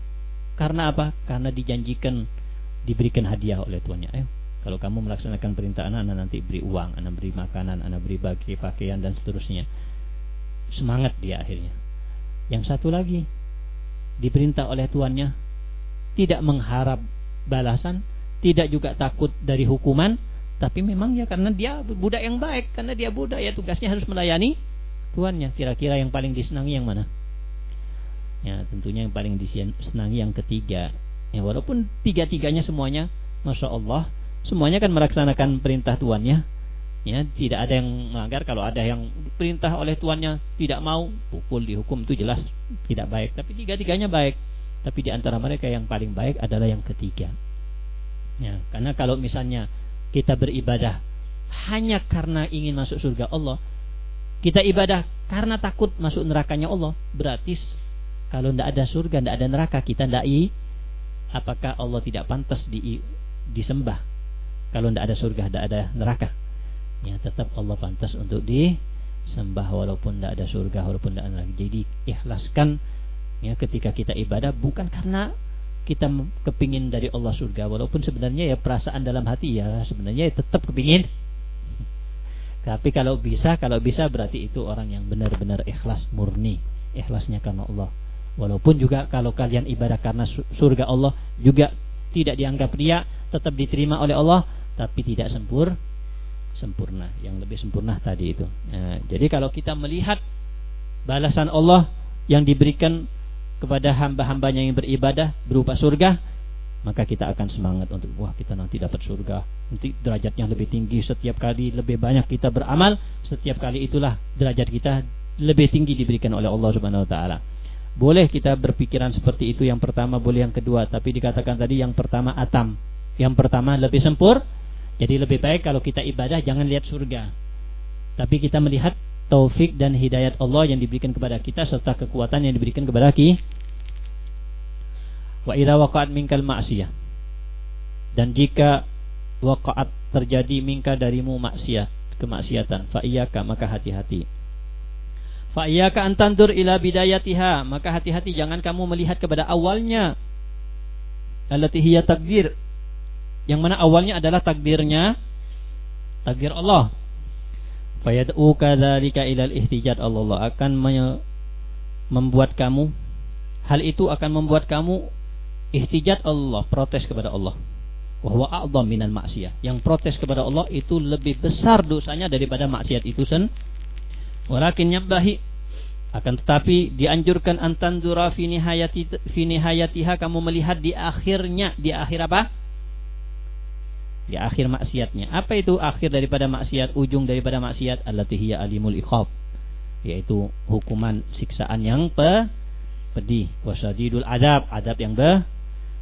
S1: karena apa? Karena dijanjikan diberikan hadiah oleh tuannya. Ayo, kalau kamu melaksanakan perintah anak, anak nanti beri uang, anak beri makanan, anak beri bagi pakaian dan seterusnya. Semangat dia akhirnya. Yang satu lagi, diperintah oleh tuannya, tidak mengharap balasan, tidak juga takut dari hukuman, tapi memang ya karena dia budak yang baik, karena dia budak ya tugasnya harus melayani tuannya. Kira-kira yang paling disenangi yang mana? Ya, tentunya yang paling disenangi yang ketiga, Ya, walaupun tiga-tiganya semuanya, masya Allah, semuanya kan melaksanakan perintah tuannya. Ya, tidak ada yang melanggar. Kalau ada yang perintah oleh tuannya tidak mau, pukul dihukum itu jelas tidak baik. Tapi tiga-tiganya baik. Tapi di antara mereka yang paling baik adalah yang ketiga. Ya, karena kalau misalnya kita beribadah hanya karena ingin masuk surga Allah, kita ibadah karena takut masuk nerakanya Allah, berarti kalau tidak ada surga, tidak ada neraka, kita tidak apakah Allah tidak pantas di, disembah? Kalau tidak ada surga tidak ada neraka. Ya tetap Allah pantas untuk disembah walaupun tidak ada surga walaupun tidak ada neraka. Jadi ikhlaskan ya ketika kita ibadah bukan karena kita kepingin dari Allah surga walaupun sebenarnya ya perasaan dalam hati ya sebenarnya ya tetap kepingin tapi kalau bisa kalau bisa berarti itu orang yang benar-benar ikhlas murni ikhlasnya karena Allah Walaupun juga kalau kalian ibadah karena surga Allah juga tidak dianggap ria, tetap diterima oleh Allah, tapi tidak sempur sempurna. Yang lebih sempurna tadi itu. Nah, jadi kalau kita melihat balasan Allah yang diberikan kepada hamba-hambanya yang beribadah berupa surga, maka kita akan semangat untuk wah kita nanti dapat surga, nanti derajatnya lebih tinggi setiap kali lebih banyak kita beramal, setiap kali itulah derajat kita lebih tinggi diberikan oleh Allah Subhanahu wa taala. Boleh kita berpikiran seperti itu yang pertama boleh yang kedua. Tapi dikatakan tadi yang pertama atam. Yang pertama lebih sempur. Jadi lebih baik kalau kita ibadah jangan lihat surga. Tapi kita melihat taufik dan hidayat Allah yang diberikan kepada kita Serta kekuatan yang diberikan kepada kita Wa idha waqa'at minkal ma'siyah Dan jika waqa'at terjadi minka darimu maksiat Kemaksiatan Fa'iyaka maka hati-hati Fa'iyaka antandur ila bidayatiha. Maka hati-hati jangan kamu melihat kepada awalnya. Allati hiya takdir. yang mana awalnya adalah takdirnya takdir Allah. Fayad'uka ilal ihtijat Allah akan membuat kamu hal itu akan membuat kamu ihtijat Allah, protes kepada Allah. Wahwa a'dham minal maksiyah. Yang protes kepada Allah itu lebih besar dosanya daripada maksiat itu sen. Walakin yabbahi akan tetapi dianjurkan antanzura fi nihayati fi nihayatiha kamu melihat di akhirnya, di akhir apa? Di akhir maksiatnya. Apa itu akhir daripada maksiat, ujung daripada maksiat? Hiya alimul ikhab. Yaitu hukuman siksaan yang pe pedih, wasadidul adab, adab yang be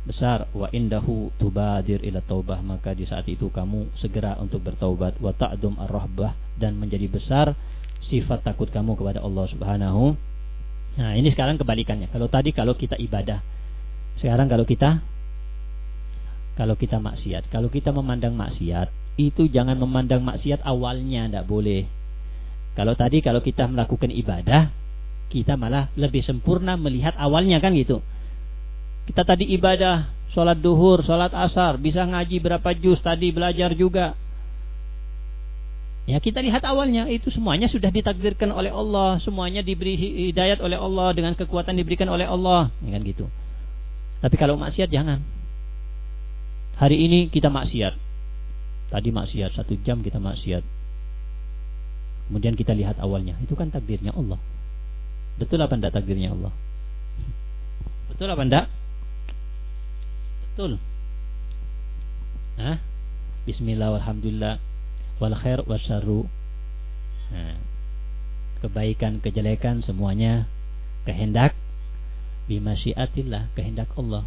S1: besar wa indahu tubadir ila taubah maka di saat itu kamu segera untuk bertaubat wa ta'dum ar-rahbah dan menjadi besar sifat takut kamu kepada Allah Subhanahu Nah, ini sekarang kebalikannya. Kalau tadi kalau kita ibadah, sekarang kalau kita kalau kita maksiat, kalau kita memandang maksiat, itu jangan memandang maksiat awalnya, tidak boleh. Kalau tadi kalau kita melakukan ibadah, kita malah lebih sempurna melihat awalnya kan gitu. Kita tadi ibadah, sholat duhur, sholat asar, bisa ngaji berapa juz tadi belajar juga. Ya kita lihat awalnya itu semuanya sudah ditakdirkan oleh Allah, semuanya diberi hidayat oleh Allah dengan kekuatan diberikan oleh Allah, ya kan gitu. Tapi kalau maksiat jangan. Hari ini kita maksiat. Tadi maksiat satu jam kita maksiat. Kemudian kita lihat awalnya. Itu kan takdirnya Allah. Betul apa enggak takdirnya Allah? Betul apa enggak? Betul. Hah? Bismillah walhamdulillah wal khair wasyarru. Nah, kebaikan kejelekan semuanya kehendak bimasyiatillah kehendak Allah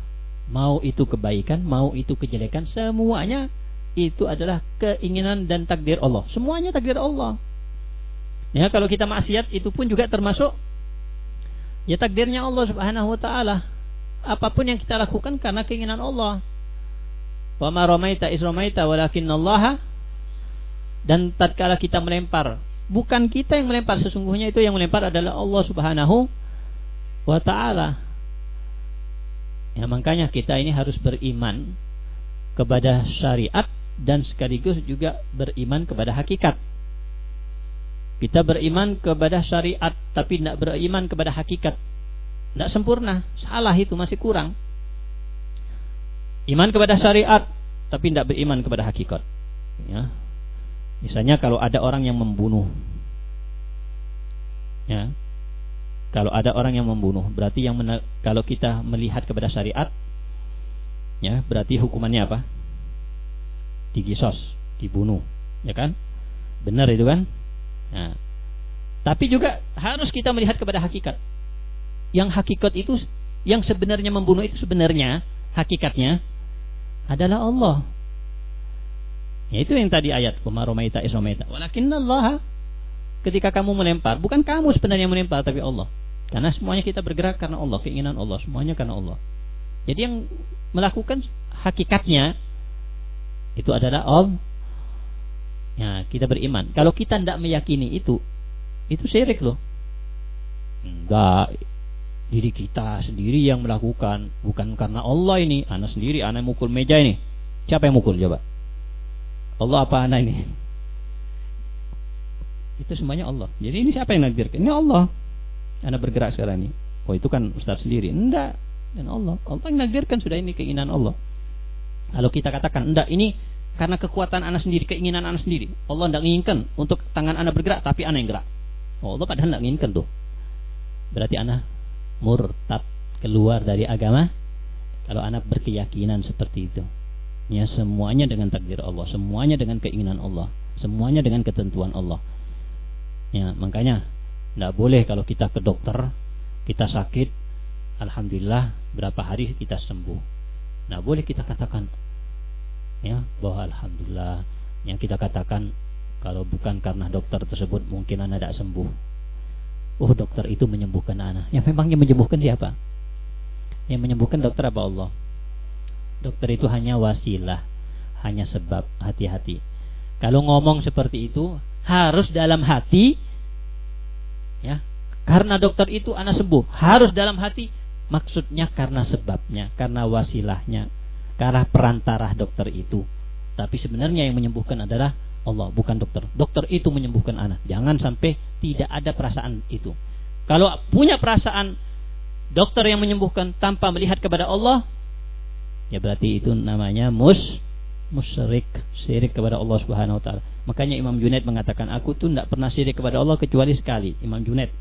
S1: mau itu kebaikan, mau itu kejelekan, semuanya itu adalah keinginan dan takdir Allah. Semuanya takdir Allah. Ya, kalau kita maksiat itu pun juga termasuk ya takdirnya Allah Subhanahu wa taala. Apa pun yang kita lakukan karena keinginan Allah. Wa ma ramaita is ramaita walakinallaha dan tatkala kita melempar, bukan kita yang melempar sesungguhnya itu yang melempar adalah Allah Subhanahu wa taala. Ya, makanya kita ini harus beriman kepada syariat dan sekaligus juga beriman kepada hakikat. Kita beriman kepada syariat tapi tidak beriman kepada hakikat. Tidak sempurna, salah itu masih kurang. Iman kepada syariat tapi tidak beriman kepada hakikat. Ya. Misalnya kalau ada orang yang membunuh, ya, kalau ada orang yang membunuh, berarti yang kalau kita melihat kepada syariat, ya berarti hukumannya apa? Digisos, dibunuh, ya kan? Benar itu kan? Nah, tapi juga harus kita melihat kepada hakikat. Yang hakikat itu, yang sebenarnya membunuh itu sebenarnya hakikatnya adalah Allah. Ya, itu yang tadi ayat Umaromaita Isromaita. Walakin Allah ketika kamu melempar, bukan kamu sebenarnya yang melempar tapi Allah. Karena semuanya kita bergerak karena Allah, keinginan Allah, semuanya karena Allah. Jadi yang melakukan hakikatnya itu adalah Allah. Ya, kita beriman. Kalau kita tidak meyakini itu, itu syirik loh. Enggak, diri kita sendiri yang melakukan, bukan karena Allah ini. Anak sendiri, anak mukul meja ini. Siapa yang mukul coba? Allah apa anak ini? Itu semuanya Allah. Jadi ini siapa yang nakdirkan? Ini Allah. Anda bergerak sekarang ini. Oh itu kan Ustaz sendiri. Enggak. Dan Allah. Allah yang nakdirkan sudah ini keinginan Allah. Kalau kita katakan, enggak ini karena kekuatan anak sendiri, keinginan anak sendiri. Allah tidak menginginkan untuk tangan anak bergerak, tapi anak yang gerak. Oh, Allah padahal tidak menginginkan tuh. Berarti anak murtad keluar dari agama. Kalau anak berkeyakinan seperti itu. Ya semuanya dengan takdir Allah, semuanya dengan keinginan Allah, semuanya dengan ketentuan Allah. Ya, makanya tidak boleh kalau kita ke dokter, kita sakit, alhamdulillah berapa hari kita sembuh. Tidak boleh kita katakan ya bahwa alhamdulillah yang kita katakan kalau bukan karena dokter tersebut mungkin anak tidak sembuh. Oh dokter itu menyembuhkan anak. Yang memangnya menyembuhkan siapa? Yang menyembuhkan dokter apa Allah? Dokter itu hanya wasilah, hanya sebab. Hati-hati. Kalau ngomong seperti itu harus dalam hati ya karena dokter itu anak sembuh harus dalam hati maksudnya karena sebabnya karena wasilahnya karena perantara dokter itu. Tapi sebenarnya yang menyembuhkan adalah Allah, bukan dokter. Dokter itu menyembuhkan anak. Jangan sampai tidak ada perasaan itu. Kalau punya perasaan dokter yang menyembuhkan tanpa melihat kepada Allah, ya berarti itu namanya mus musyrik, syirik kepada Allah Subhanahu wa taala. Makanya Imam Junaid mengatakan, aku tuh tidak pernah syirik kepada Allah kecuali sekali. Imam Junaid.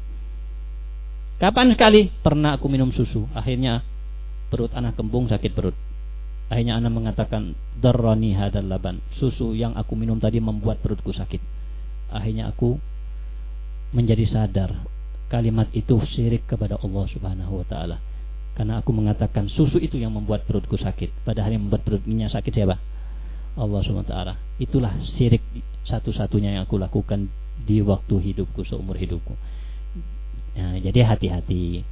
S1: Kapan sekali? Pernah aku minum susu. Akhirnya perut anak kembung sakit perut. Akhirnya anak mengatakan darrani hadal laban. Susu yang aku minum tadi membuat perutku sakit. Akhirnya aku menjadi sadar kalimat itu syirik kepada Allah Subhanahu wa taala. Karena aku mengatakan susu itu yang membuat perutku sakit. Padahal yang membuat perutnya sakit siapa? Allah taala. Itulah syirik satu-satunya yang aku lakukan di waktu hidupku seumur hidupku. Ya, jadi hati-hati.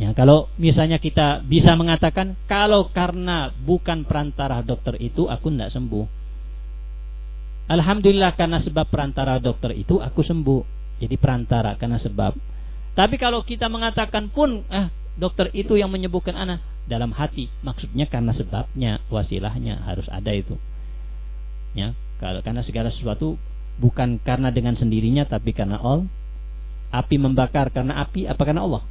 S1: Ya, kalau misalnya kita bisa mengatakan kalau karena bukan perantara dokter itu aku tidak sembuh. Alhamdulillah karena sebab perantara dokter itu aku sembuh. Jadi perantara karena sebab. Tapi kalau kita mengatakan pun ah dokter itu yang menyembuhkan anak dalam hati, maksudnya karena sebabnya, wasilahnya harus ada itu. Ya, karena segala sesuatu bukan karena dengan sendirinya tapi karena all api membakar karena api apa karena Allah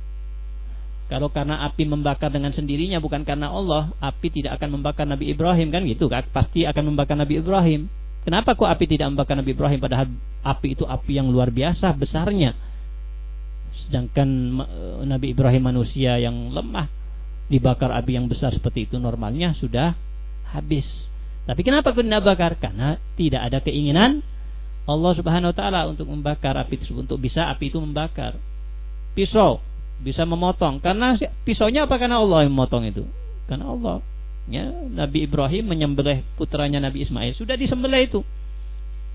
S1: kalau karena api membakar dengan sendirinya bukan karena Allah, api tidak akan membakar Nabi Ibrahim kan gitu, kan? pasti akan membakar Nabi Ibrahim. Kenapa kok api tidak membakar Nabi Ibrahim padahal api itu api yang luar biasa besarnya. Sedangkan eh, Nabi Ibrahim manusia yang lemah dibakar api yang besar seperti itu normalnya sudah habis. Tapi kenapa tidak bakar? Karena tidak ada keinginan Allah Subhanahu wa taala untuk membakar api tersebut. Untuk bisa api itu membakar. Pisau bisa memotong. Karena pisaunya apa? Karena Allah yang memotong itu. Karena Allah. Ya Nabi Ibrahim menyembelih putranya Nabi Ismail. Sudah disembelih itu.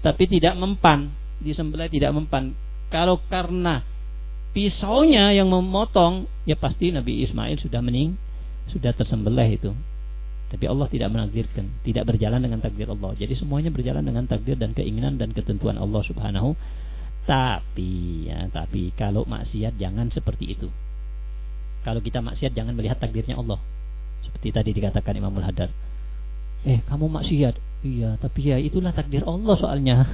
S1: Tapi tidak mempan. Disembelih tidak mempan. Kalau karena pisaunya yang memotong ya pasti Nabi Ismail sudah mening sudah tersembelih itu tapi Allah tidak menakdirkan tidak berjalan dengan takdir Allah jadi semuanya berjalan dengan takdir dan keinginan dan ketentuan Allah Subhanahu tapi ya, tapi kalau maksiat jangan seperti itu. Kalau kita maksiat jangan melihat takdirnya Allah. Seperti tadi dikatakan Imamul Hadar. Eh, kamu maksiat. Iya, tapi ya itulah takdir Allah soalnya.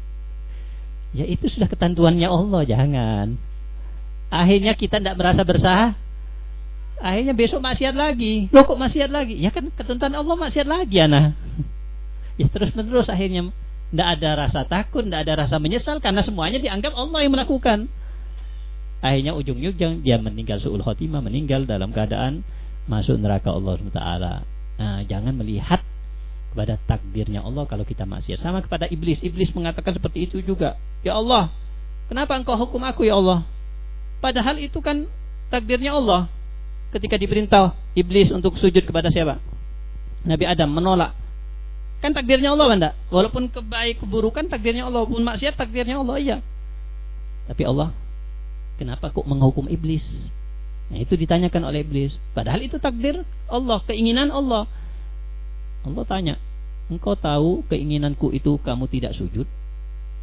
S1: (laughs) ya itu sudah ketentuannya Allah, jangan. Akhirnya kita tidak merasa bersah. Akhirnya besok maksiat lagi. Loh kok maksiat lagi? Ya kan ketentuan Allah maksiat lagi, anak. ya terus menerus akhirnya tidak ada rasa takut, tidak ada rasa menyesal karena semuanya dianggap Allah yang melakukan. Akhirnya ujung-ujung dia meninggal suul khotimah, meninggal dalam keadaan masuk neraka Allah SWT. Nah, jangan melihat kepada takdirnya Allah kalau kita maksiat. Sama kepada iblis. Iblis mengatakan seperti itu juga. Ya Allah, kenapa engkau hukum aku ya Allah? Padahal itu kan takdirnya Allah. Ketika diperintah iblis untuk sujud kepada siapa? Nabi Adam menolak. Kan takdirnya Allah Anda. Walaupun kebaik keburukan takdirnya Allah, walaupun maksiat takdirnya Allah iya. Tapi Allah kenapa kok menghukum iblis? Nah, itu ditanyakan oleh iblis. Padahal itu takdir Allah, keinginan Allah. Allah tanya, "Engkau tahu keinginanku itu kamu tidak sujud?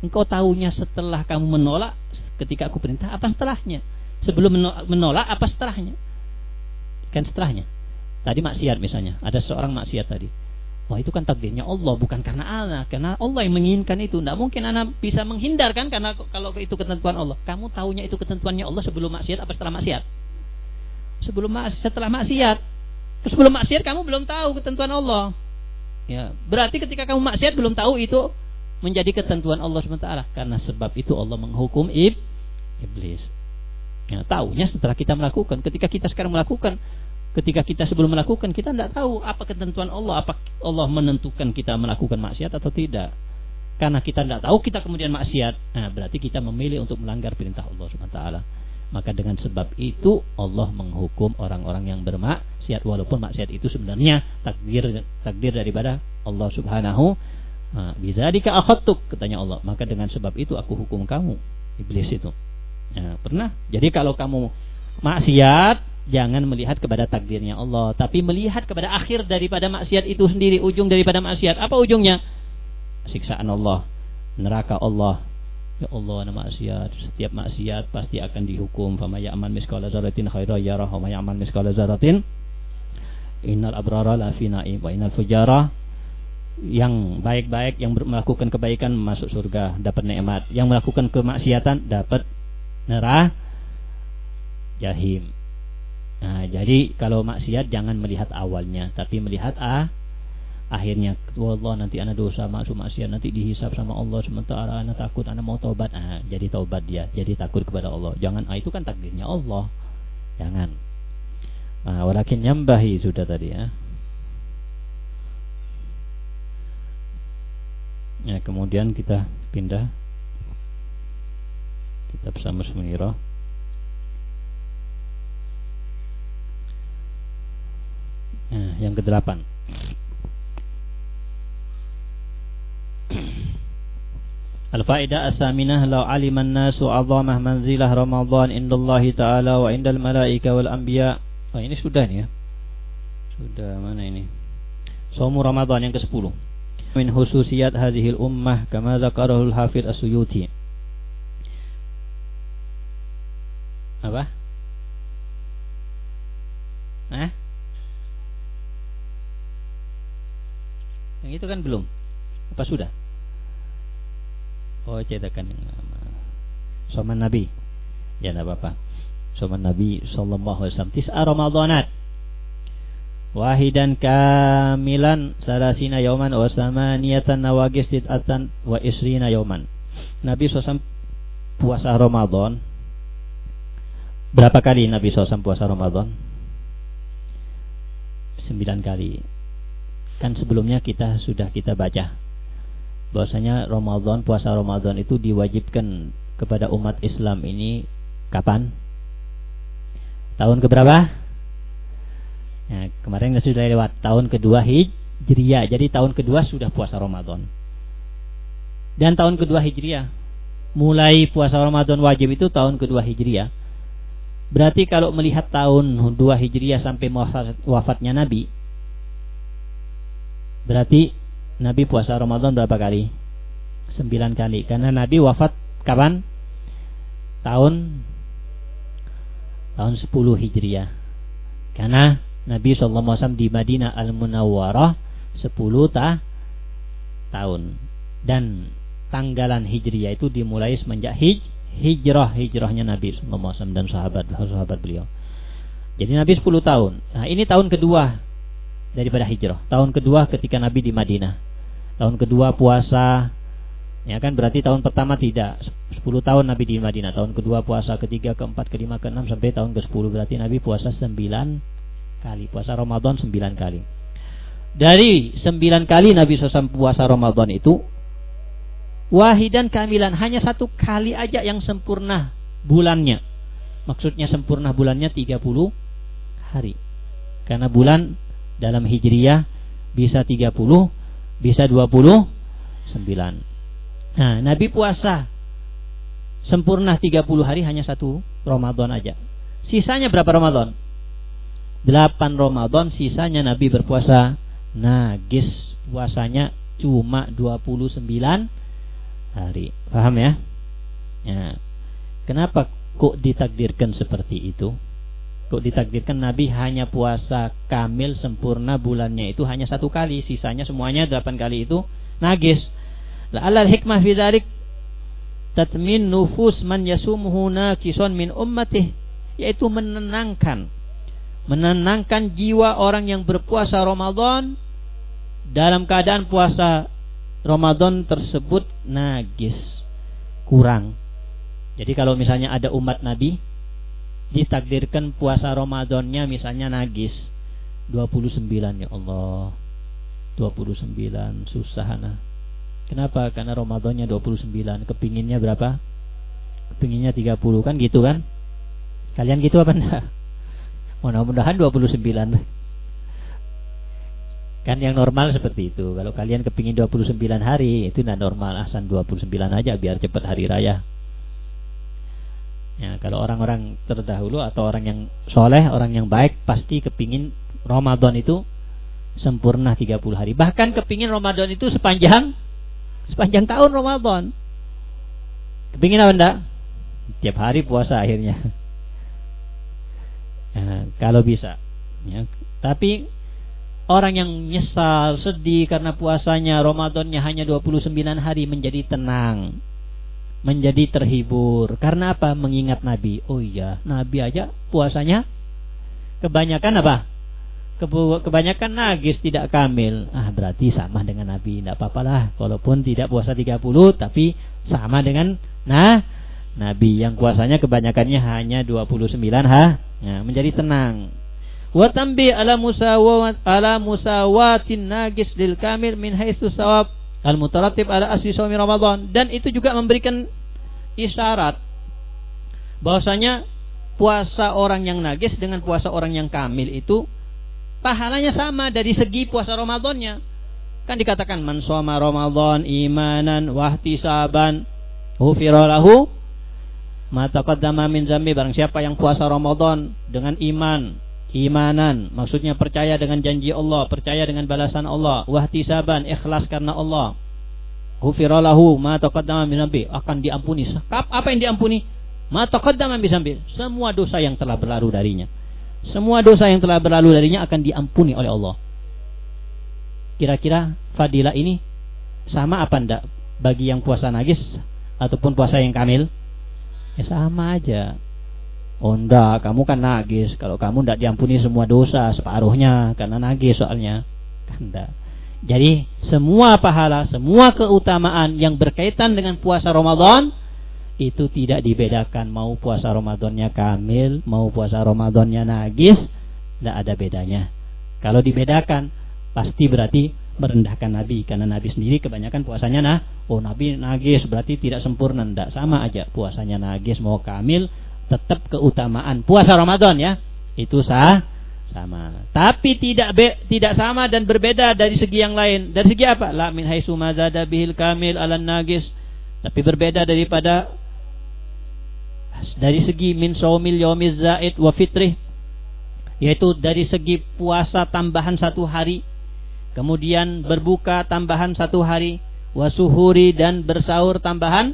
S1: Engkau tahunya setelah kamu menolak ketika aku perintah apa setelahnya? Sebelum menolak apa setelahnya?" Kan setelahnya. Tadi maksiat misalnya, ada seorang maksiat tadi Wah itu kan takdirnya Allah bukan karena anak karena Allah yang menginginkan itu. Tidak mungkin anak bisa menghindarkan karena kalau itu ketentuan Allah. Kamu tahunya itu ketentuannya Allah sebelum maksiat apa setelah maksiat? Sebelum maksiat, setelah maksiat. Sebelum maksiat kamu belum tahu ketentuan Allah. Ya, berarti ketika kamu maksiat belum tahu itu menjadi ketentuan Allah SWT. Karena sebab itu Allah menghukum ib, iblis. Ya, tahunya setelah kita melakukan. Ketika kita sekarang melakukan, ketika kita sebelum melakukan kita tidak tahu apa ketentuan Allah apa Allah menentukan kita melakukan maksiat atau tidak. Karena kita tidak tahu kita kemudian maksiat nah, berarti kita memilih untuk melanggar perintah Allah swt maka dengan sebab itu Allah menghukum orang-orang yang bermaksiat walaupun maksiat itu sebenarnya takdir takdir daripada Allah Subhanahu bisa dika akhattuk katanya Allah. Maka dengan sebab itu aku hukum kamu iblis itu. Nah, pernah? Jadi kalau kamu maksiat jangan melihat kepada takdirnya Allah, tapi melihat kepada akhir daripada maksiat itu sendiri, ujung daripada maksiat. Apa ujungnya? Siksaan Allah, neraka Allah. Ya Allah, nama maksiat, setiap maksiat pasti akan dihukum. Fama ya'man miskala zaratin khaira yarah, wa ya'man miskala zaratin innal abrara lafi na'im wa innal fujara yang baik-baik yang melakukan kebaikan masuk surga dapat nikmat yang melakukan kemaksiatan dapat neraka jahim nah jadi kalau maksiat jangan melihat awalnya tapi melihat ah akhirnya Allah nanti anak dosa masuk maksiat nanti dihisap sama Allah sementara anak takut anak mau taubat. Ah jadi taubat dia jadi takut kepada Allah. Jangan ah itu kan takdirnya Allah. Jangan. Nah, walakin nyambahi sudah tadi ya. Ya, kemudian kita pindah. Kitab Samus Munirah. Nah, yang kedelapan. Al-faidah as-saminah law aliman nasu 'azamah manzilah Ramadan indallahi ta'ala wa indal malaika wal anbiya. Oh, ini sudah nih ya. Sudah mana ini? Somu Ramadan yang ke-10 min khususiyat hadhil ummah kama zakarahul hafidh as-suyuti apa Hah? Yang itu kan belum? Apa sudah? Oh cetakan yang lama. Soman Nabi. Ya tidak apa-apa. Soman Nabi Sallallahu Alaihi Wasallam. Tis'a Ramadanat. Wahidan kamilan salasina yauman wa samaniyatan nawagis tit'atan wa isrina yauman. Nabi SAW puasa Ramadan. Berapa kali Nabi SAW puasa Ramadan? Sembilan kali Kan sebelumnya kita sudah kita baca bahwasanya Ramadan puasa Ramadan itu diwajibkan kepada umat Islam ini kapan? Tahun keberapa? Ya, kemarin sudah lewat tahun kedua Hijriah. Jadi tahun kedua sudah puasa Ramadan. Dan tahun kedua Hijriah. Mulai puasa Ramadan wajib itu tahun kedua Hijriah. Berarti kalau melihat tahun 2 Hijriah sampai wafatnya Nabi. Berarti Nabi puasa Ramadan berapa kali? 9 kali. Karena Nabi wafat kapan? Tahun tahun 10 Hijriah. Karena Nabi SAW di Madinah Al-Munawwarah 10 ta tahun dan tanggalan hijriyah itu dimulai semenjak hij hijrah hijrahnya Nabi SAW dan sahabat sahabat beliau. Jadi Nabi 10 tahun. Nah, ini tahun kedua daripada hijrah. Tahun kedua ketika Nabi di Madinah. Tahun kedua puasa Ya kan berarti tahun pertama tidak 10 tahun Nabi di Madinah Tahun kedua puasa ketiga, keempat, kelima, keenam Sampai tahun ke-10 berarti Nabi puasa 9 kali puasa Ramadan sembilan kali. Dari sembilan kali Nabi SAW puasa Ramadan itu wahidan kamilan hanya satu kali aja yang sempurna bulannya. Maksudnya sempurna bulannya 30 hari. Karena bulan dalam Hijriyah bisa 30, bisa 29. Nah, Nabi puasa sempurna 30 hari hanya satu Ramadan aja. Sisanya berapa Ramadan? 8 Ramadan sisanya Nabi berpuasa nagis puasanya cuma 29 hari. Paham ya? Ya. Kenapa kok ditakdirkan seperti itu? Kok ditakdirkan Nabi hanya puasa kamil sempurna bulannya. Itu hanya satu kali, sisanya semuanya 8 kali itu nagis. La'allal hikmah fi dzalik tatmin nufus man yasumuhu nakison min ummatih. Yaitu menenangkan. Menenangkan jiwa orang yang berpuasa Ramadan dalam keadaan puasa Ramadan tersebut najis kurang. Jadi kalau misalnya ada umat Nabi ditakdirkan puasa Ramadannya misalnya najis 29 ya Allah. 29 susah nah. Kenapa? Karena Ramadannya 29, kepinginnya berapa? Kepinginnya 30 kan gitu kan? Kalian gitu apa enggak? (laughs) Mudah-mudahan 29 Kan yang normal seperti itu Kalau kalian kepingin 29 hari Itu tidak normal Asan 29 aja biar cepat hari raya Ya, kalau orang-orang terdahulu atau orang yang soleh, orang yang baik pasti kepingin Ramadan itu sempurna 30 hari. Bahkan kepingin Ramadan itu sepanjang sepanjang tahun Ramadan. Kepingin apa enggak? Tiap hari puasa akhirnya. Ya, kalau bisa. Ya. Tapi orang yang nyesal, sedih karena puasanya Ramadannya hanya 29 hari menjadi tenang. Menjadi terhibur. Karena apa? Mengingat Nabi. Oh iya, Nabi aja puasanya kebanyakan apa? kebanyakan nagis tidak kamil. Ah, berarti sama dengan Nabi. Tidak apa-apalah. Walaupun tidak puasa 30, tapi sama dengan nah Nabi yang puasanya kebanyakannya hanya 29 ha. Ya, menjadi tenang. Wa tambi ala musawat ala musawatin nagis lil kamil min haitsu sawab al mutaratib ala asli shaumi Ramadan dan itu juga memberikan isyarat bahwasanya puasa orang yang nagis dengan puasa orang yang kamil itu pahalanya sama dari segi puasa Ramadannya. Kan dikatakan man shoma Ramadan imanan wahtisaban ghufira lahu ma taqaddama min zambi barang siapa yang puasa Ramadan dengan iman, imanan, maksudnya percaya dengan janji Allah, percaya dengan balasan Allah, wahtisaban ikhlas karena Allah. Ghufira lahu ma taqaddama min akan diampuni. Apa yang diampuni? Ma taqaddama min semua dosa yang telah berlalu darinya. Semua dosa yang telah berlalu darinya akan diampuni oleh Allah. Kira-kira fadilah ini sama apa ndak bagi yang puasa najis ataupun puasa yang kamil? Ya sama aja. Oh enggak, kamu kan najis. Kalau kamu ndak diampuni semua dosa separuhnya karena najis soalnya. Kan. Jadi semua pahala, semua keutamaan yang berkaitan dengan puasa Ramadan itu tidak dibedakan mau puasa Ramadannya kamil, mau puasa Ramadannya nagis, tidak ada bedanya. Kalau dibedakan, pasti berarti merendahkan Nabi karena Nabi sendiri kebanyakan puasanya nah, oh Nabi nagis berarti tidak sempurna, tidak sama aja puasanya nagis mau kamil, tetap keutamaan puasa Ramadan ya, itu sah sama. Tapi tidak be, tidak sama dan berbeda dari segi yang lain. Dari segi apa? La min haitsu mazada bihil kamil alan nagis. Tapi berbeda daripada dari segi min saumil yaumiz zaid wa fitrih yaitu dari segi puasa tambahan satu hari kemudian berbuka tambahan satu hari wasuhuri dan bersaur tambahan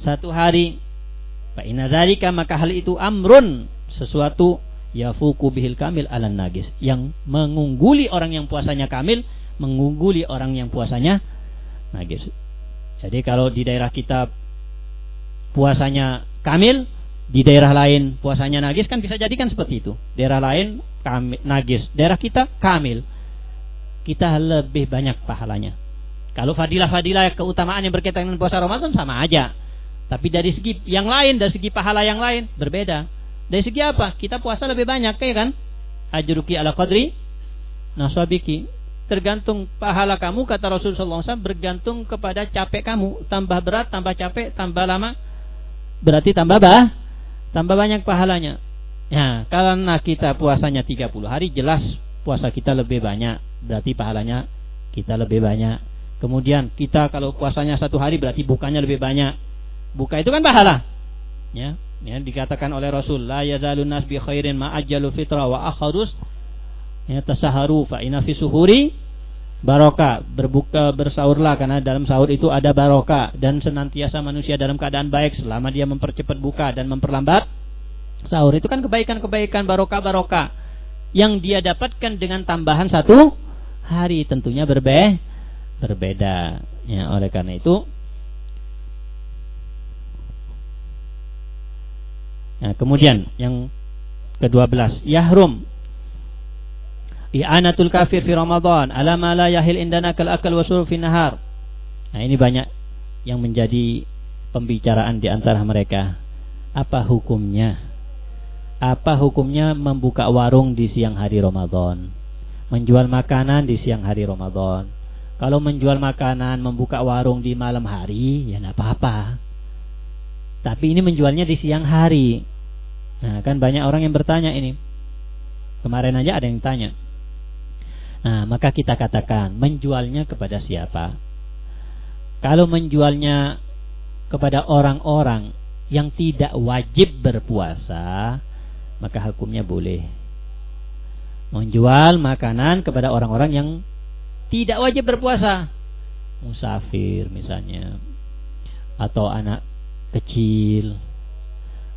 S1: satu hari fa inadzalika maka hal itu amrun sesuatu yafuku bihil kamil alan nagis yang mengungguli orang yang puasanya kamil mengungguli orang yang puasanya nagis jadi kalau di daerah kita puasanya kamil, di daerah lain puasanya nagis kan bisa jadikan seperti itu. Daerah lain kamil, nagis, daerah kita kamil. Kita lebih banyak pahalanya. Kalau fadilah-fadilah keutamaan yang berkaitan dengan puasa Ramadan sama aja. Tapi dari segi yang lain, dari segi pahala yang lain berbeda. Dari segi apa? Kita puasa lebih banyak, ya kan? Ajruki ala qadri nasabiki. Tergantung pahala kamu kata Rasulullah SAW bergantung kepada capek kamu. Tambah berat, tambah capek, tambah lama berarti tambah bah, tambah banyak pahalanya. Ya, karena kita puasanya 30 hari jelas puasa kita lebih banyak, berarti pahalanya kita lebih banyak. Kemudian kita kalau puasanya satu hari berarti bukanya lebih banyak. Buka itu kan pahala. Ya, ya dikatakan oleh Rasul la yazalun nas bi khairin ma ajjalu fitra wa akharus. Ya tasaharu fa inna fi suhuri barokah. Berbuka bersaurlah karena dalam sahur itu ada barokah dan senantiasa manusia dalam keadaan baik selama dia mempercepat buka dan memperlambat sahur. Itu kan kebaikan-kebaikan barokah-barokah yang dia dapatkan dengan tambahan satu hari. Tentunya berbe berbeda. Ya oleh karena itu Nah, kemudian yang ke-12 yahrum i'anatul kafir fi Ramadan ala ma la yahil indana kal akal wasul fi nahar. Nah, ini banyak yang menjadi pembicaraan di antara mereka. Apa hukumnya? Apa hukumnya membuka warung di siang hari Ramadan? Menjual makanan di siang hari Ramadan. Kalau menjual makanan, membuka warung di malam hari, ya tidak apa-apa. Tapi ini menjualnya di siang hari. Nah, kan banyak orang yang bertanya ini. Kemarin aja ada yang tanya. Nah, maka kita katakan menjualnya kepada siapa? Kalau menjualnya kepada orang-orang yang tidak wajib berpuasa, maka hukumnya boleh. Menjual makanan kepada orang-orang yang tidak wajib berpuasa, musafir misalnya, atau anak kecil,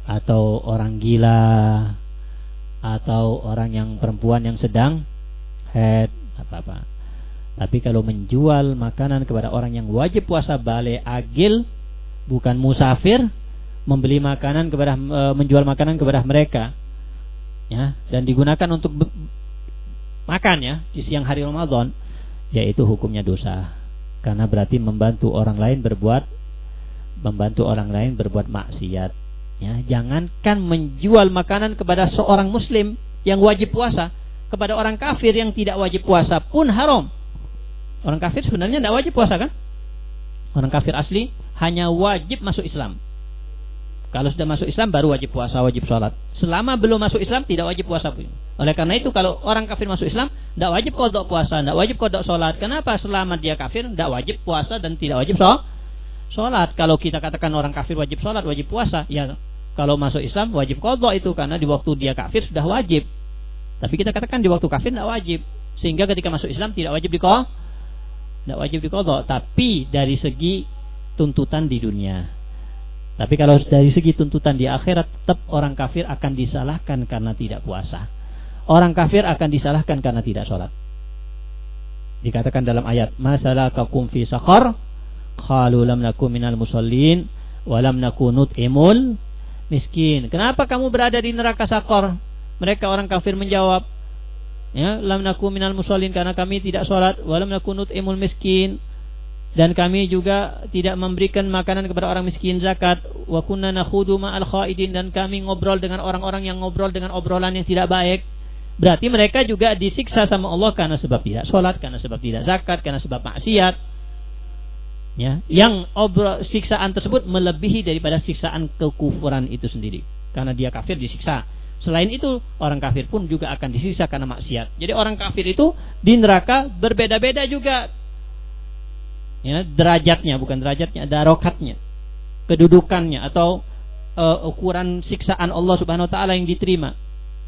S1: atau orang gila, atau orang yang perempuan yang sedang head apa-apa. Tapi kalau menjual makanan kepada orang yang wajib puasa bale agil bukan musafir membeli makanan kepada e, menjual makanan kepada mereka ya dan digunakan untuk makan ya di siang hari Ramadan yaitu hukumnya dosa karena berarti membantu orang lain berbuat membantu orang lain berbuat maksiat ya jangankan menjual makanan kepada seorang muslim yang wajib puasa kepada orang kafir yang tidak wajib puasa pun haram Orang kafir sebenarnya tidak wajib puasa kan? Orang kafir asli hanya wajib masuk Islam. Kalau sudah masuk Islam baru wajib puasa, wajib sholat. Selama belum masuk Islam tidak wajib puasa pun. Oleh karena itu kalau orang kafir masuk Islam tidak wajib kodok puasa, tidak wajib kodok sholat. Kenapa? Selama dia kafir tidak wajib puasa dan tidak wajib sholat. Kalau kita katakan orang kafir wajib sholat, wajib puasa, ya kalau masuk Islam wajib kodok itu karena di waktu dia kafir sudah wajib. Tapi kita katakan di waktu kafir tidak wajib. Sehingga ketika masuk Islam tidak wajib dikodok tidak wajib dikodok tapi dari segi tuntutan di dunia tapi kalau dari segi tuntutan di akhirat tetap orang kafir akan disalahkan karena tidak puasa orang kafir akan disalahkan karena tidak sholat dikatakan dalam ayat masalah kakum fi sakar qalu lam nakum minal musallin walam nakunut imul miskin. Kenapa kamu berada di neraka sakor? Mereka orang kafir menjawab ya lam naku minal musallin karena kami tidak sholat walam nakunut imul miskin. Dan kami juga tidak memberikan makanan kepada orang miskin zakat. Wa kunna nakhudu ma'al khaidin. Dan kami ngobrol dengan orang-orang yang ngobrol dengan obrolan yang tidak baik. Berarti mereka juga disiksa sama Allah karena sebab tidak sholat karena sebab tidak zakat karena sebab maksiat ya yang obrol siksaan tersebut melebihi daripada siksaan kekufuran itu sendiri karena dia kafir disiksa Selain itu, orang kafir pun juga akan disiksa karena maksiat. Jadi orang kafir itu di neraka berbeda-beda juga. Ya, derajatnya bukan derajatnya, darokatnya. Kedudukannya atau uh, ukuran siksaan Allah Subhanahu wa taala yang diterima.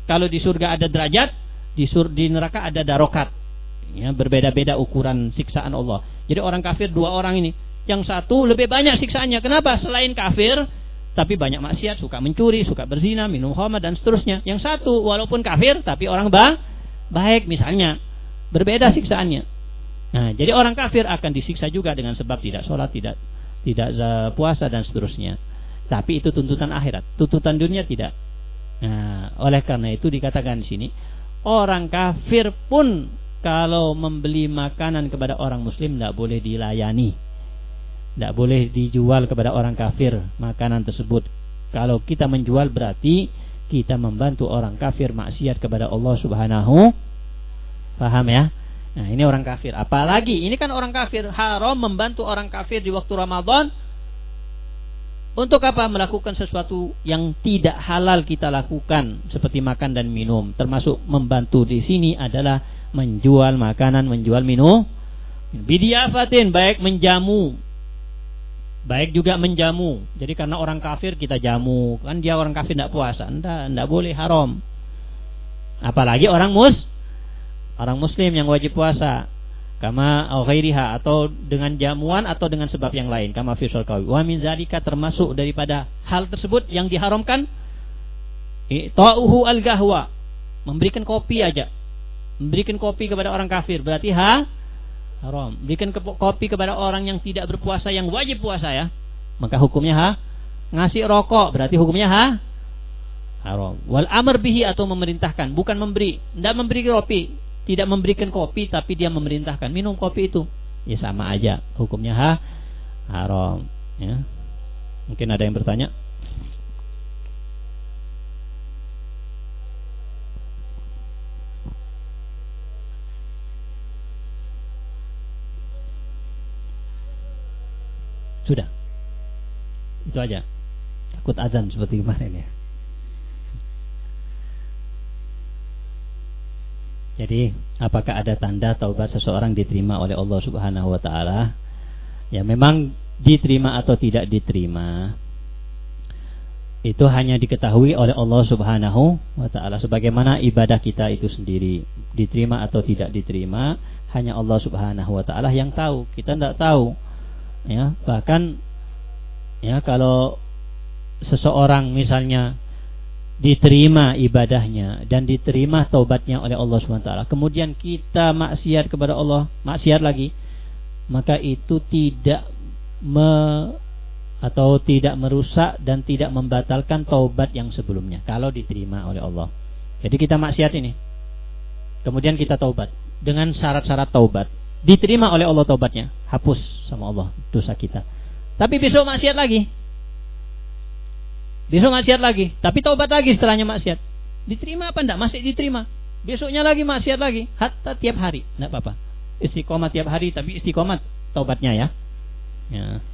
S1: Kalau di surga ada derajat, di sur di neraka ada darokat. Ya, berbeda-beda ukuran siksaan Allah. Jadi orang kafir dua orang ini, yang satu lebih banyak siksaannya. Kenapa? Selain kafir, tapi banyak maksiat, suka mencuri, suka berzina, minum khamar dan seterusnya. Yang satu walaupun kafir tapi orang bang baik misalnya. Berbeda siksaannya. Nah, jadi orang kafir akan disiksa juga dengan sebab tidak sholat, tidak tidak puasa dan seterusnya. Tapi itu tuntutan akhirat, tuntutan dunia tidak. Nah, oleh karena itu dikatakan di sini orang kafir pun kalau membeli makanan kepada orang muslim tidak boleh dilayani tidak boleh dijual kepada orang kafir makanan tersebut. Kalau kita menjual berarti kita membantu orang kafir maksiat kepada Allah Subhanahu. Paham ya? Nah, ini orang kafir. Apalagi ini kan orang kafir haram membantu orang kafir di waktu Ramadan untuk apa? Melakukan sesuatu yang tidak halal kita lakukan seperti makan dan minum. Termasuk membantu di sini adalah menjual makanan, menjual minum. Bidiafatin baik menjamu Baik juga menjamu. Jadi karena orang kafir kita jamu, kan dia orang kafir tidak puasa, anda tidak boleh haram. Apalagi orang mus, orang muslim yang wajib puasa, kama ghairiha atau dengan jamuan atau dengan sebab yang lain, kama fi kawi. Wa min zalika termasuk daripada hal tersebut yang diharamkan ta'uhu al-gahwa, memberikan kopi aja. Memberikan kopi kepada orang kafir berarti ha haram. Berikan kopi kepada orang yang tidak berpuasa yang wajib puasa ya. Maka hukumnya ha? Ngasih rokok berarti hukumnya ha? Haram. Wal amr bihi atau memerintahkan, bukan memberi. Tidak memberi kopi, tidak memberikan kopi tapi dia memerintahkan minum kopi itu. Ya sama aja hukumnya ha? Haram, ya. Mungkin ada yang bertanya? Sudah. Itu aja. Takut azan seperti kemarin ya. Jadi, apakah ada tanda taubat seseorang diterima oleh Allah Subhanahu wa taala? Ya, memang diterima atau tidak diterima itu hanya diketahui oleh Allah Subhanahu wa taala sebagaimana ibadah kita itu sendiri diterima atau tidak diterima hanya Allah Subhanahu wa taala yang tahu kita tidak tahu ya bahkan ya kalau seseorang misalnya diterima ibadahnya dan diterima taubatnya oleh Allah SWT. Kemudian kita maksiat kepada Allah, maksiat lagi, maka itu tidak me atau tidak merusak dan tidak membatalkan taubat yang sebelumnya kalau diterima oleh Allah. Jadi kita maksiat ini. Kemudian kita taubat dengan syarat-syarat taubat. Diterima oleh Allah taubatnya, hapus sama Allah dosa kita. Tapi besok maksiat lagi, Besok maksiat lagi, tapi taubat lagi setelahnya maksiat. Diterima apa enggak? Masih diterima. Besoknya lagi maksiat lagi, hatta tiap hari, enggak apa-apa. Istiqomah tiap hari tapi istiqomah taubatnya ya. Ya.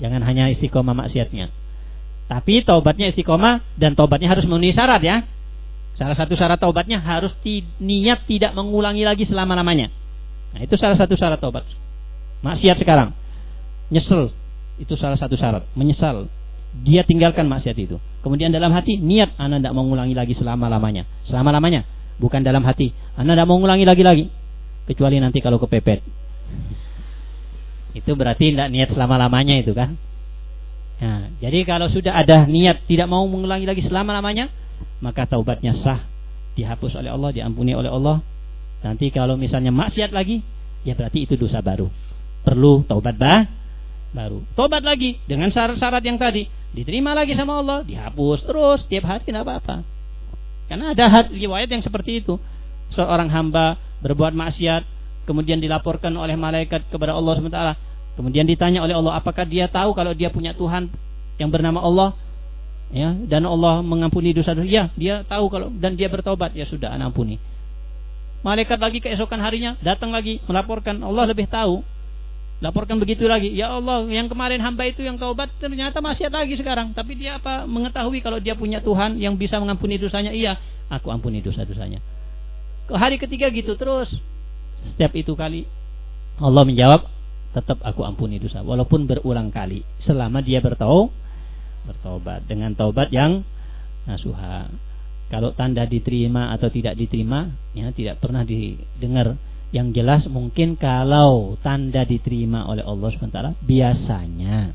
S1: Jangan hanya istiqomah maksiatnya. Tapi taubatnya istiqomah dan taubatnya harus memenuhi syarat ya. Salah satu syarat taubatnya harus niat tidak mengulangi lagi selama-lamanya. Nah, itu salah satu syarat taubat. Maksiat sekarang. Nyesel. Itu salah satu syarat. Menyesal dia tinggalkan maksiat itu. Kemudian dalam hati niat anda tidak mengulangi lagi selama-lamanya. Selama-lamanya, bukan dalam hati. Anda tidak mengulangi lagi-lagi. Kecuali nanti kalau kepepet. Itu berarti tidak niat selama-lamanya itu kan. Nah, jadi kalau sudah ada niat tidak mau mengulangi lagi selama-lamanya, maka taubatnya sah, dihapus oleh Allah, diampuni oleh Allah. Nanti kalau misalnya maksiat lagi, ya berarti itu dosa baru. Perlu taubat bah, baru. Tobat lagi dengan syarat-syarat yang tadi diterima lagi sama Allah, dihapus terus tiap hari tidak apa-apa. Karena ada riwayat yang seperti itu. Seorang hamba berbuat maksiat, kemudian dilaporkan oleh malaikat kepada Allah SWT. Kemudian ditanya oleh Allah, apakah dia tahu kalau dia punya Tuhan yang bernama Allah? Ya, dan Allah mengampuni dosa-dosa. Ya, dia tahu kalau dan dia bertobat, ya sudah, ampuni. Malaikat lagi keesokan harinya datang lagi melaporkan Allah lebih tahu Laporkan begitu lagi. Ya Allah, yang kemarin hamba itu yang taubat ternyata masih ada lagi sekarang. Tapi dia apa? Mengetahui kalau dia punya Tuhan yang bisa mengampuni dosanya. Iya, aku ampuni dosa-dosanya. Ke hari ketiga gitu terus. Setiap itu kali Allah menjawab, tetap aku ampuni dosa walaupun berulang kali selama dia bertau bertobat dengan taubat yang nasuha. Kalau tanda diterima atau tidak diterima, ya tidak pernah didengar yang jelas mungkin kalau tanda diterima oleh Allah SWT biasanya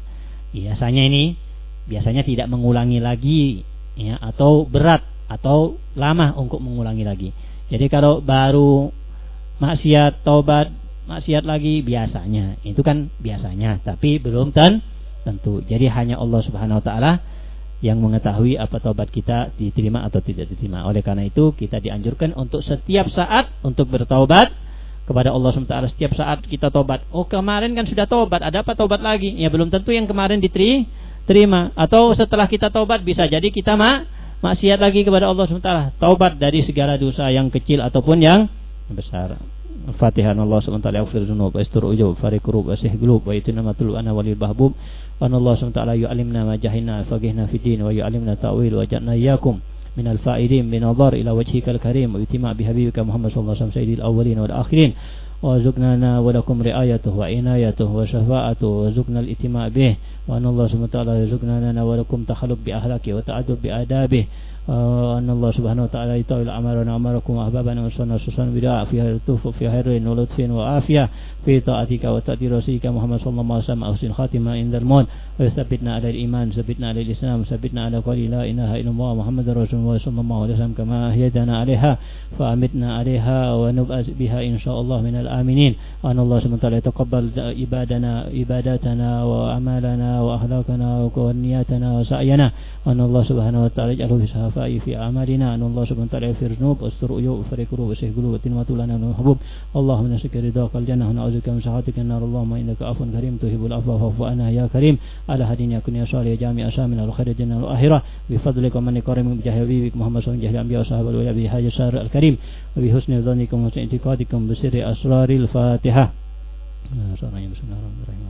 S1: biasanya ini biasanya tidak mengulangi lagi ya atau berat atau lama untuk mengulangi lagi. Jadi kalau baru maksiat tobat maksiat lagi biasanya itu kan biasanya tapi belum ten tentu. Jadi hanya Allah Subhanahu wa taala yang mengetahui apa tobat kita diterima atau tidak diterima. Oleh karena itu kita dianjurkan untuk setiap saat untuk bertaubat kepada Allah SWT setiap saat kita tobat. Oh kemarin kan sudah tobat, ada apa tobat lagi? Ya belum tentu yang kemarin diterima. Atau setelah kita tobat bisa jadi kita mak maksiat lagi kepada Allah SWT. Tobat dari segala dosa yang kecil ataupun yang besar. الفاتحة أن الله سبحانه وتعالى يغفر الذنوب ويستر وجوب فارق قلوب Wa قلوب ويتنا ما تلو أنا ولي البهبوب وأن الله سبحانه وتعالى يعلمنا ما Wa فقهنا في الدين ويعلمنا تأويل وجعلنا إياكم من الفائدين بنظر إلى وجهك الكريم ويتمع بحبيبك محمد صلى الله عليه وسلم سيد الأولين والآخرين وارزقنا ولكم رعايته وعنايته وشفاءته وارزقنا الاتماع به وأن الله سبحانه وتعالى يرزقنا ولكم تخلق بأهلاكه وتعدد بآدابه وأن الله سبحانه وتعالى يطول أمرنا أمركم وأحبابنا وصلنا سبحانه بدعاء فيها لطف في خير ولطف وعافية. في طاعتك وتأتي رسولك محمد صلى الله عليه وسلم أحسن خاتمة عند الموت. ويثبتنا على الإيمان ثبتنا على الإسلام ثبتنا على قول لا إله إلا الله محمد رسول الله صلى الله عليه وسلم كما هيدنا عليها فأمتنا عليها ونبأس بها إن شاء الله من الآمنين. وأن الله سبحانه وتعالى يتقبل عبادنا عباداتنا وأعمالنا وأخلاقنا ونياتنا وسعينا. وأن الله سبحانه وتعالى يجعله في صحفاء في أعمالنا. أن الله سبحانه وتعالى يغفر ذنوب واستر عيوب وفرق قلوب وسه قلوب وتنمة لنا من الحبوب. اللهم نسألك رضاك الجنة ونعوذ بك من سخطك النار. اللهم إنك عفو كريم تحب العفو فاعف عنا يا كريم. على هدين يا صالح جامع شامل الخير الجنة والآخرة بفضلك ومن كرم بجاه حبيبك محمد صلى الله عليه وسلم وصحابه الولي بهذا الشهر الكريم وبحسن ظنكم وحسن اعتقادكم بسر أسرار الفاتحة بسم الله الرحمن الرحيم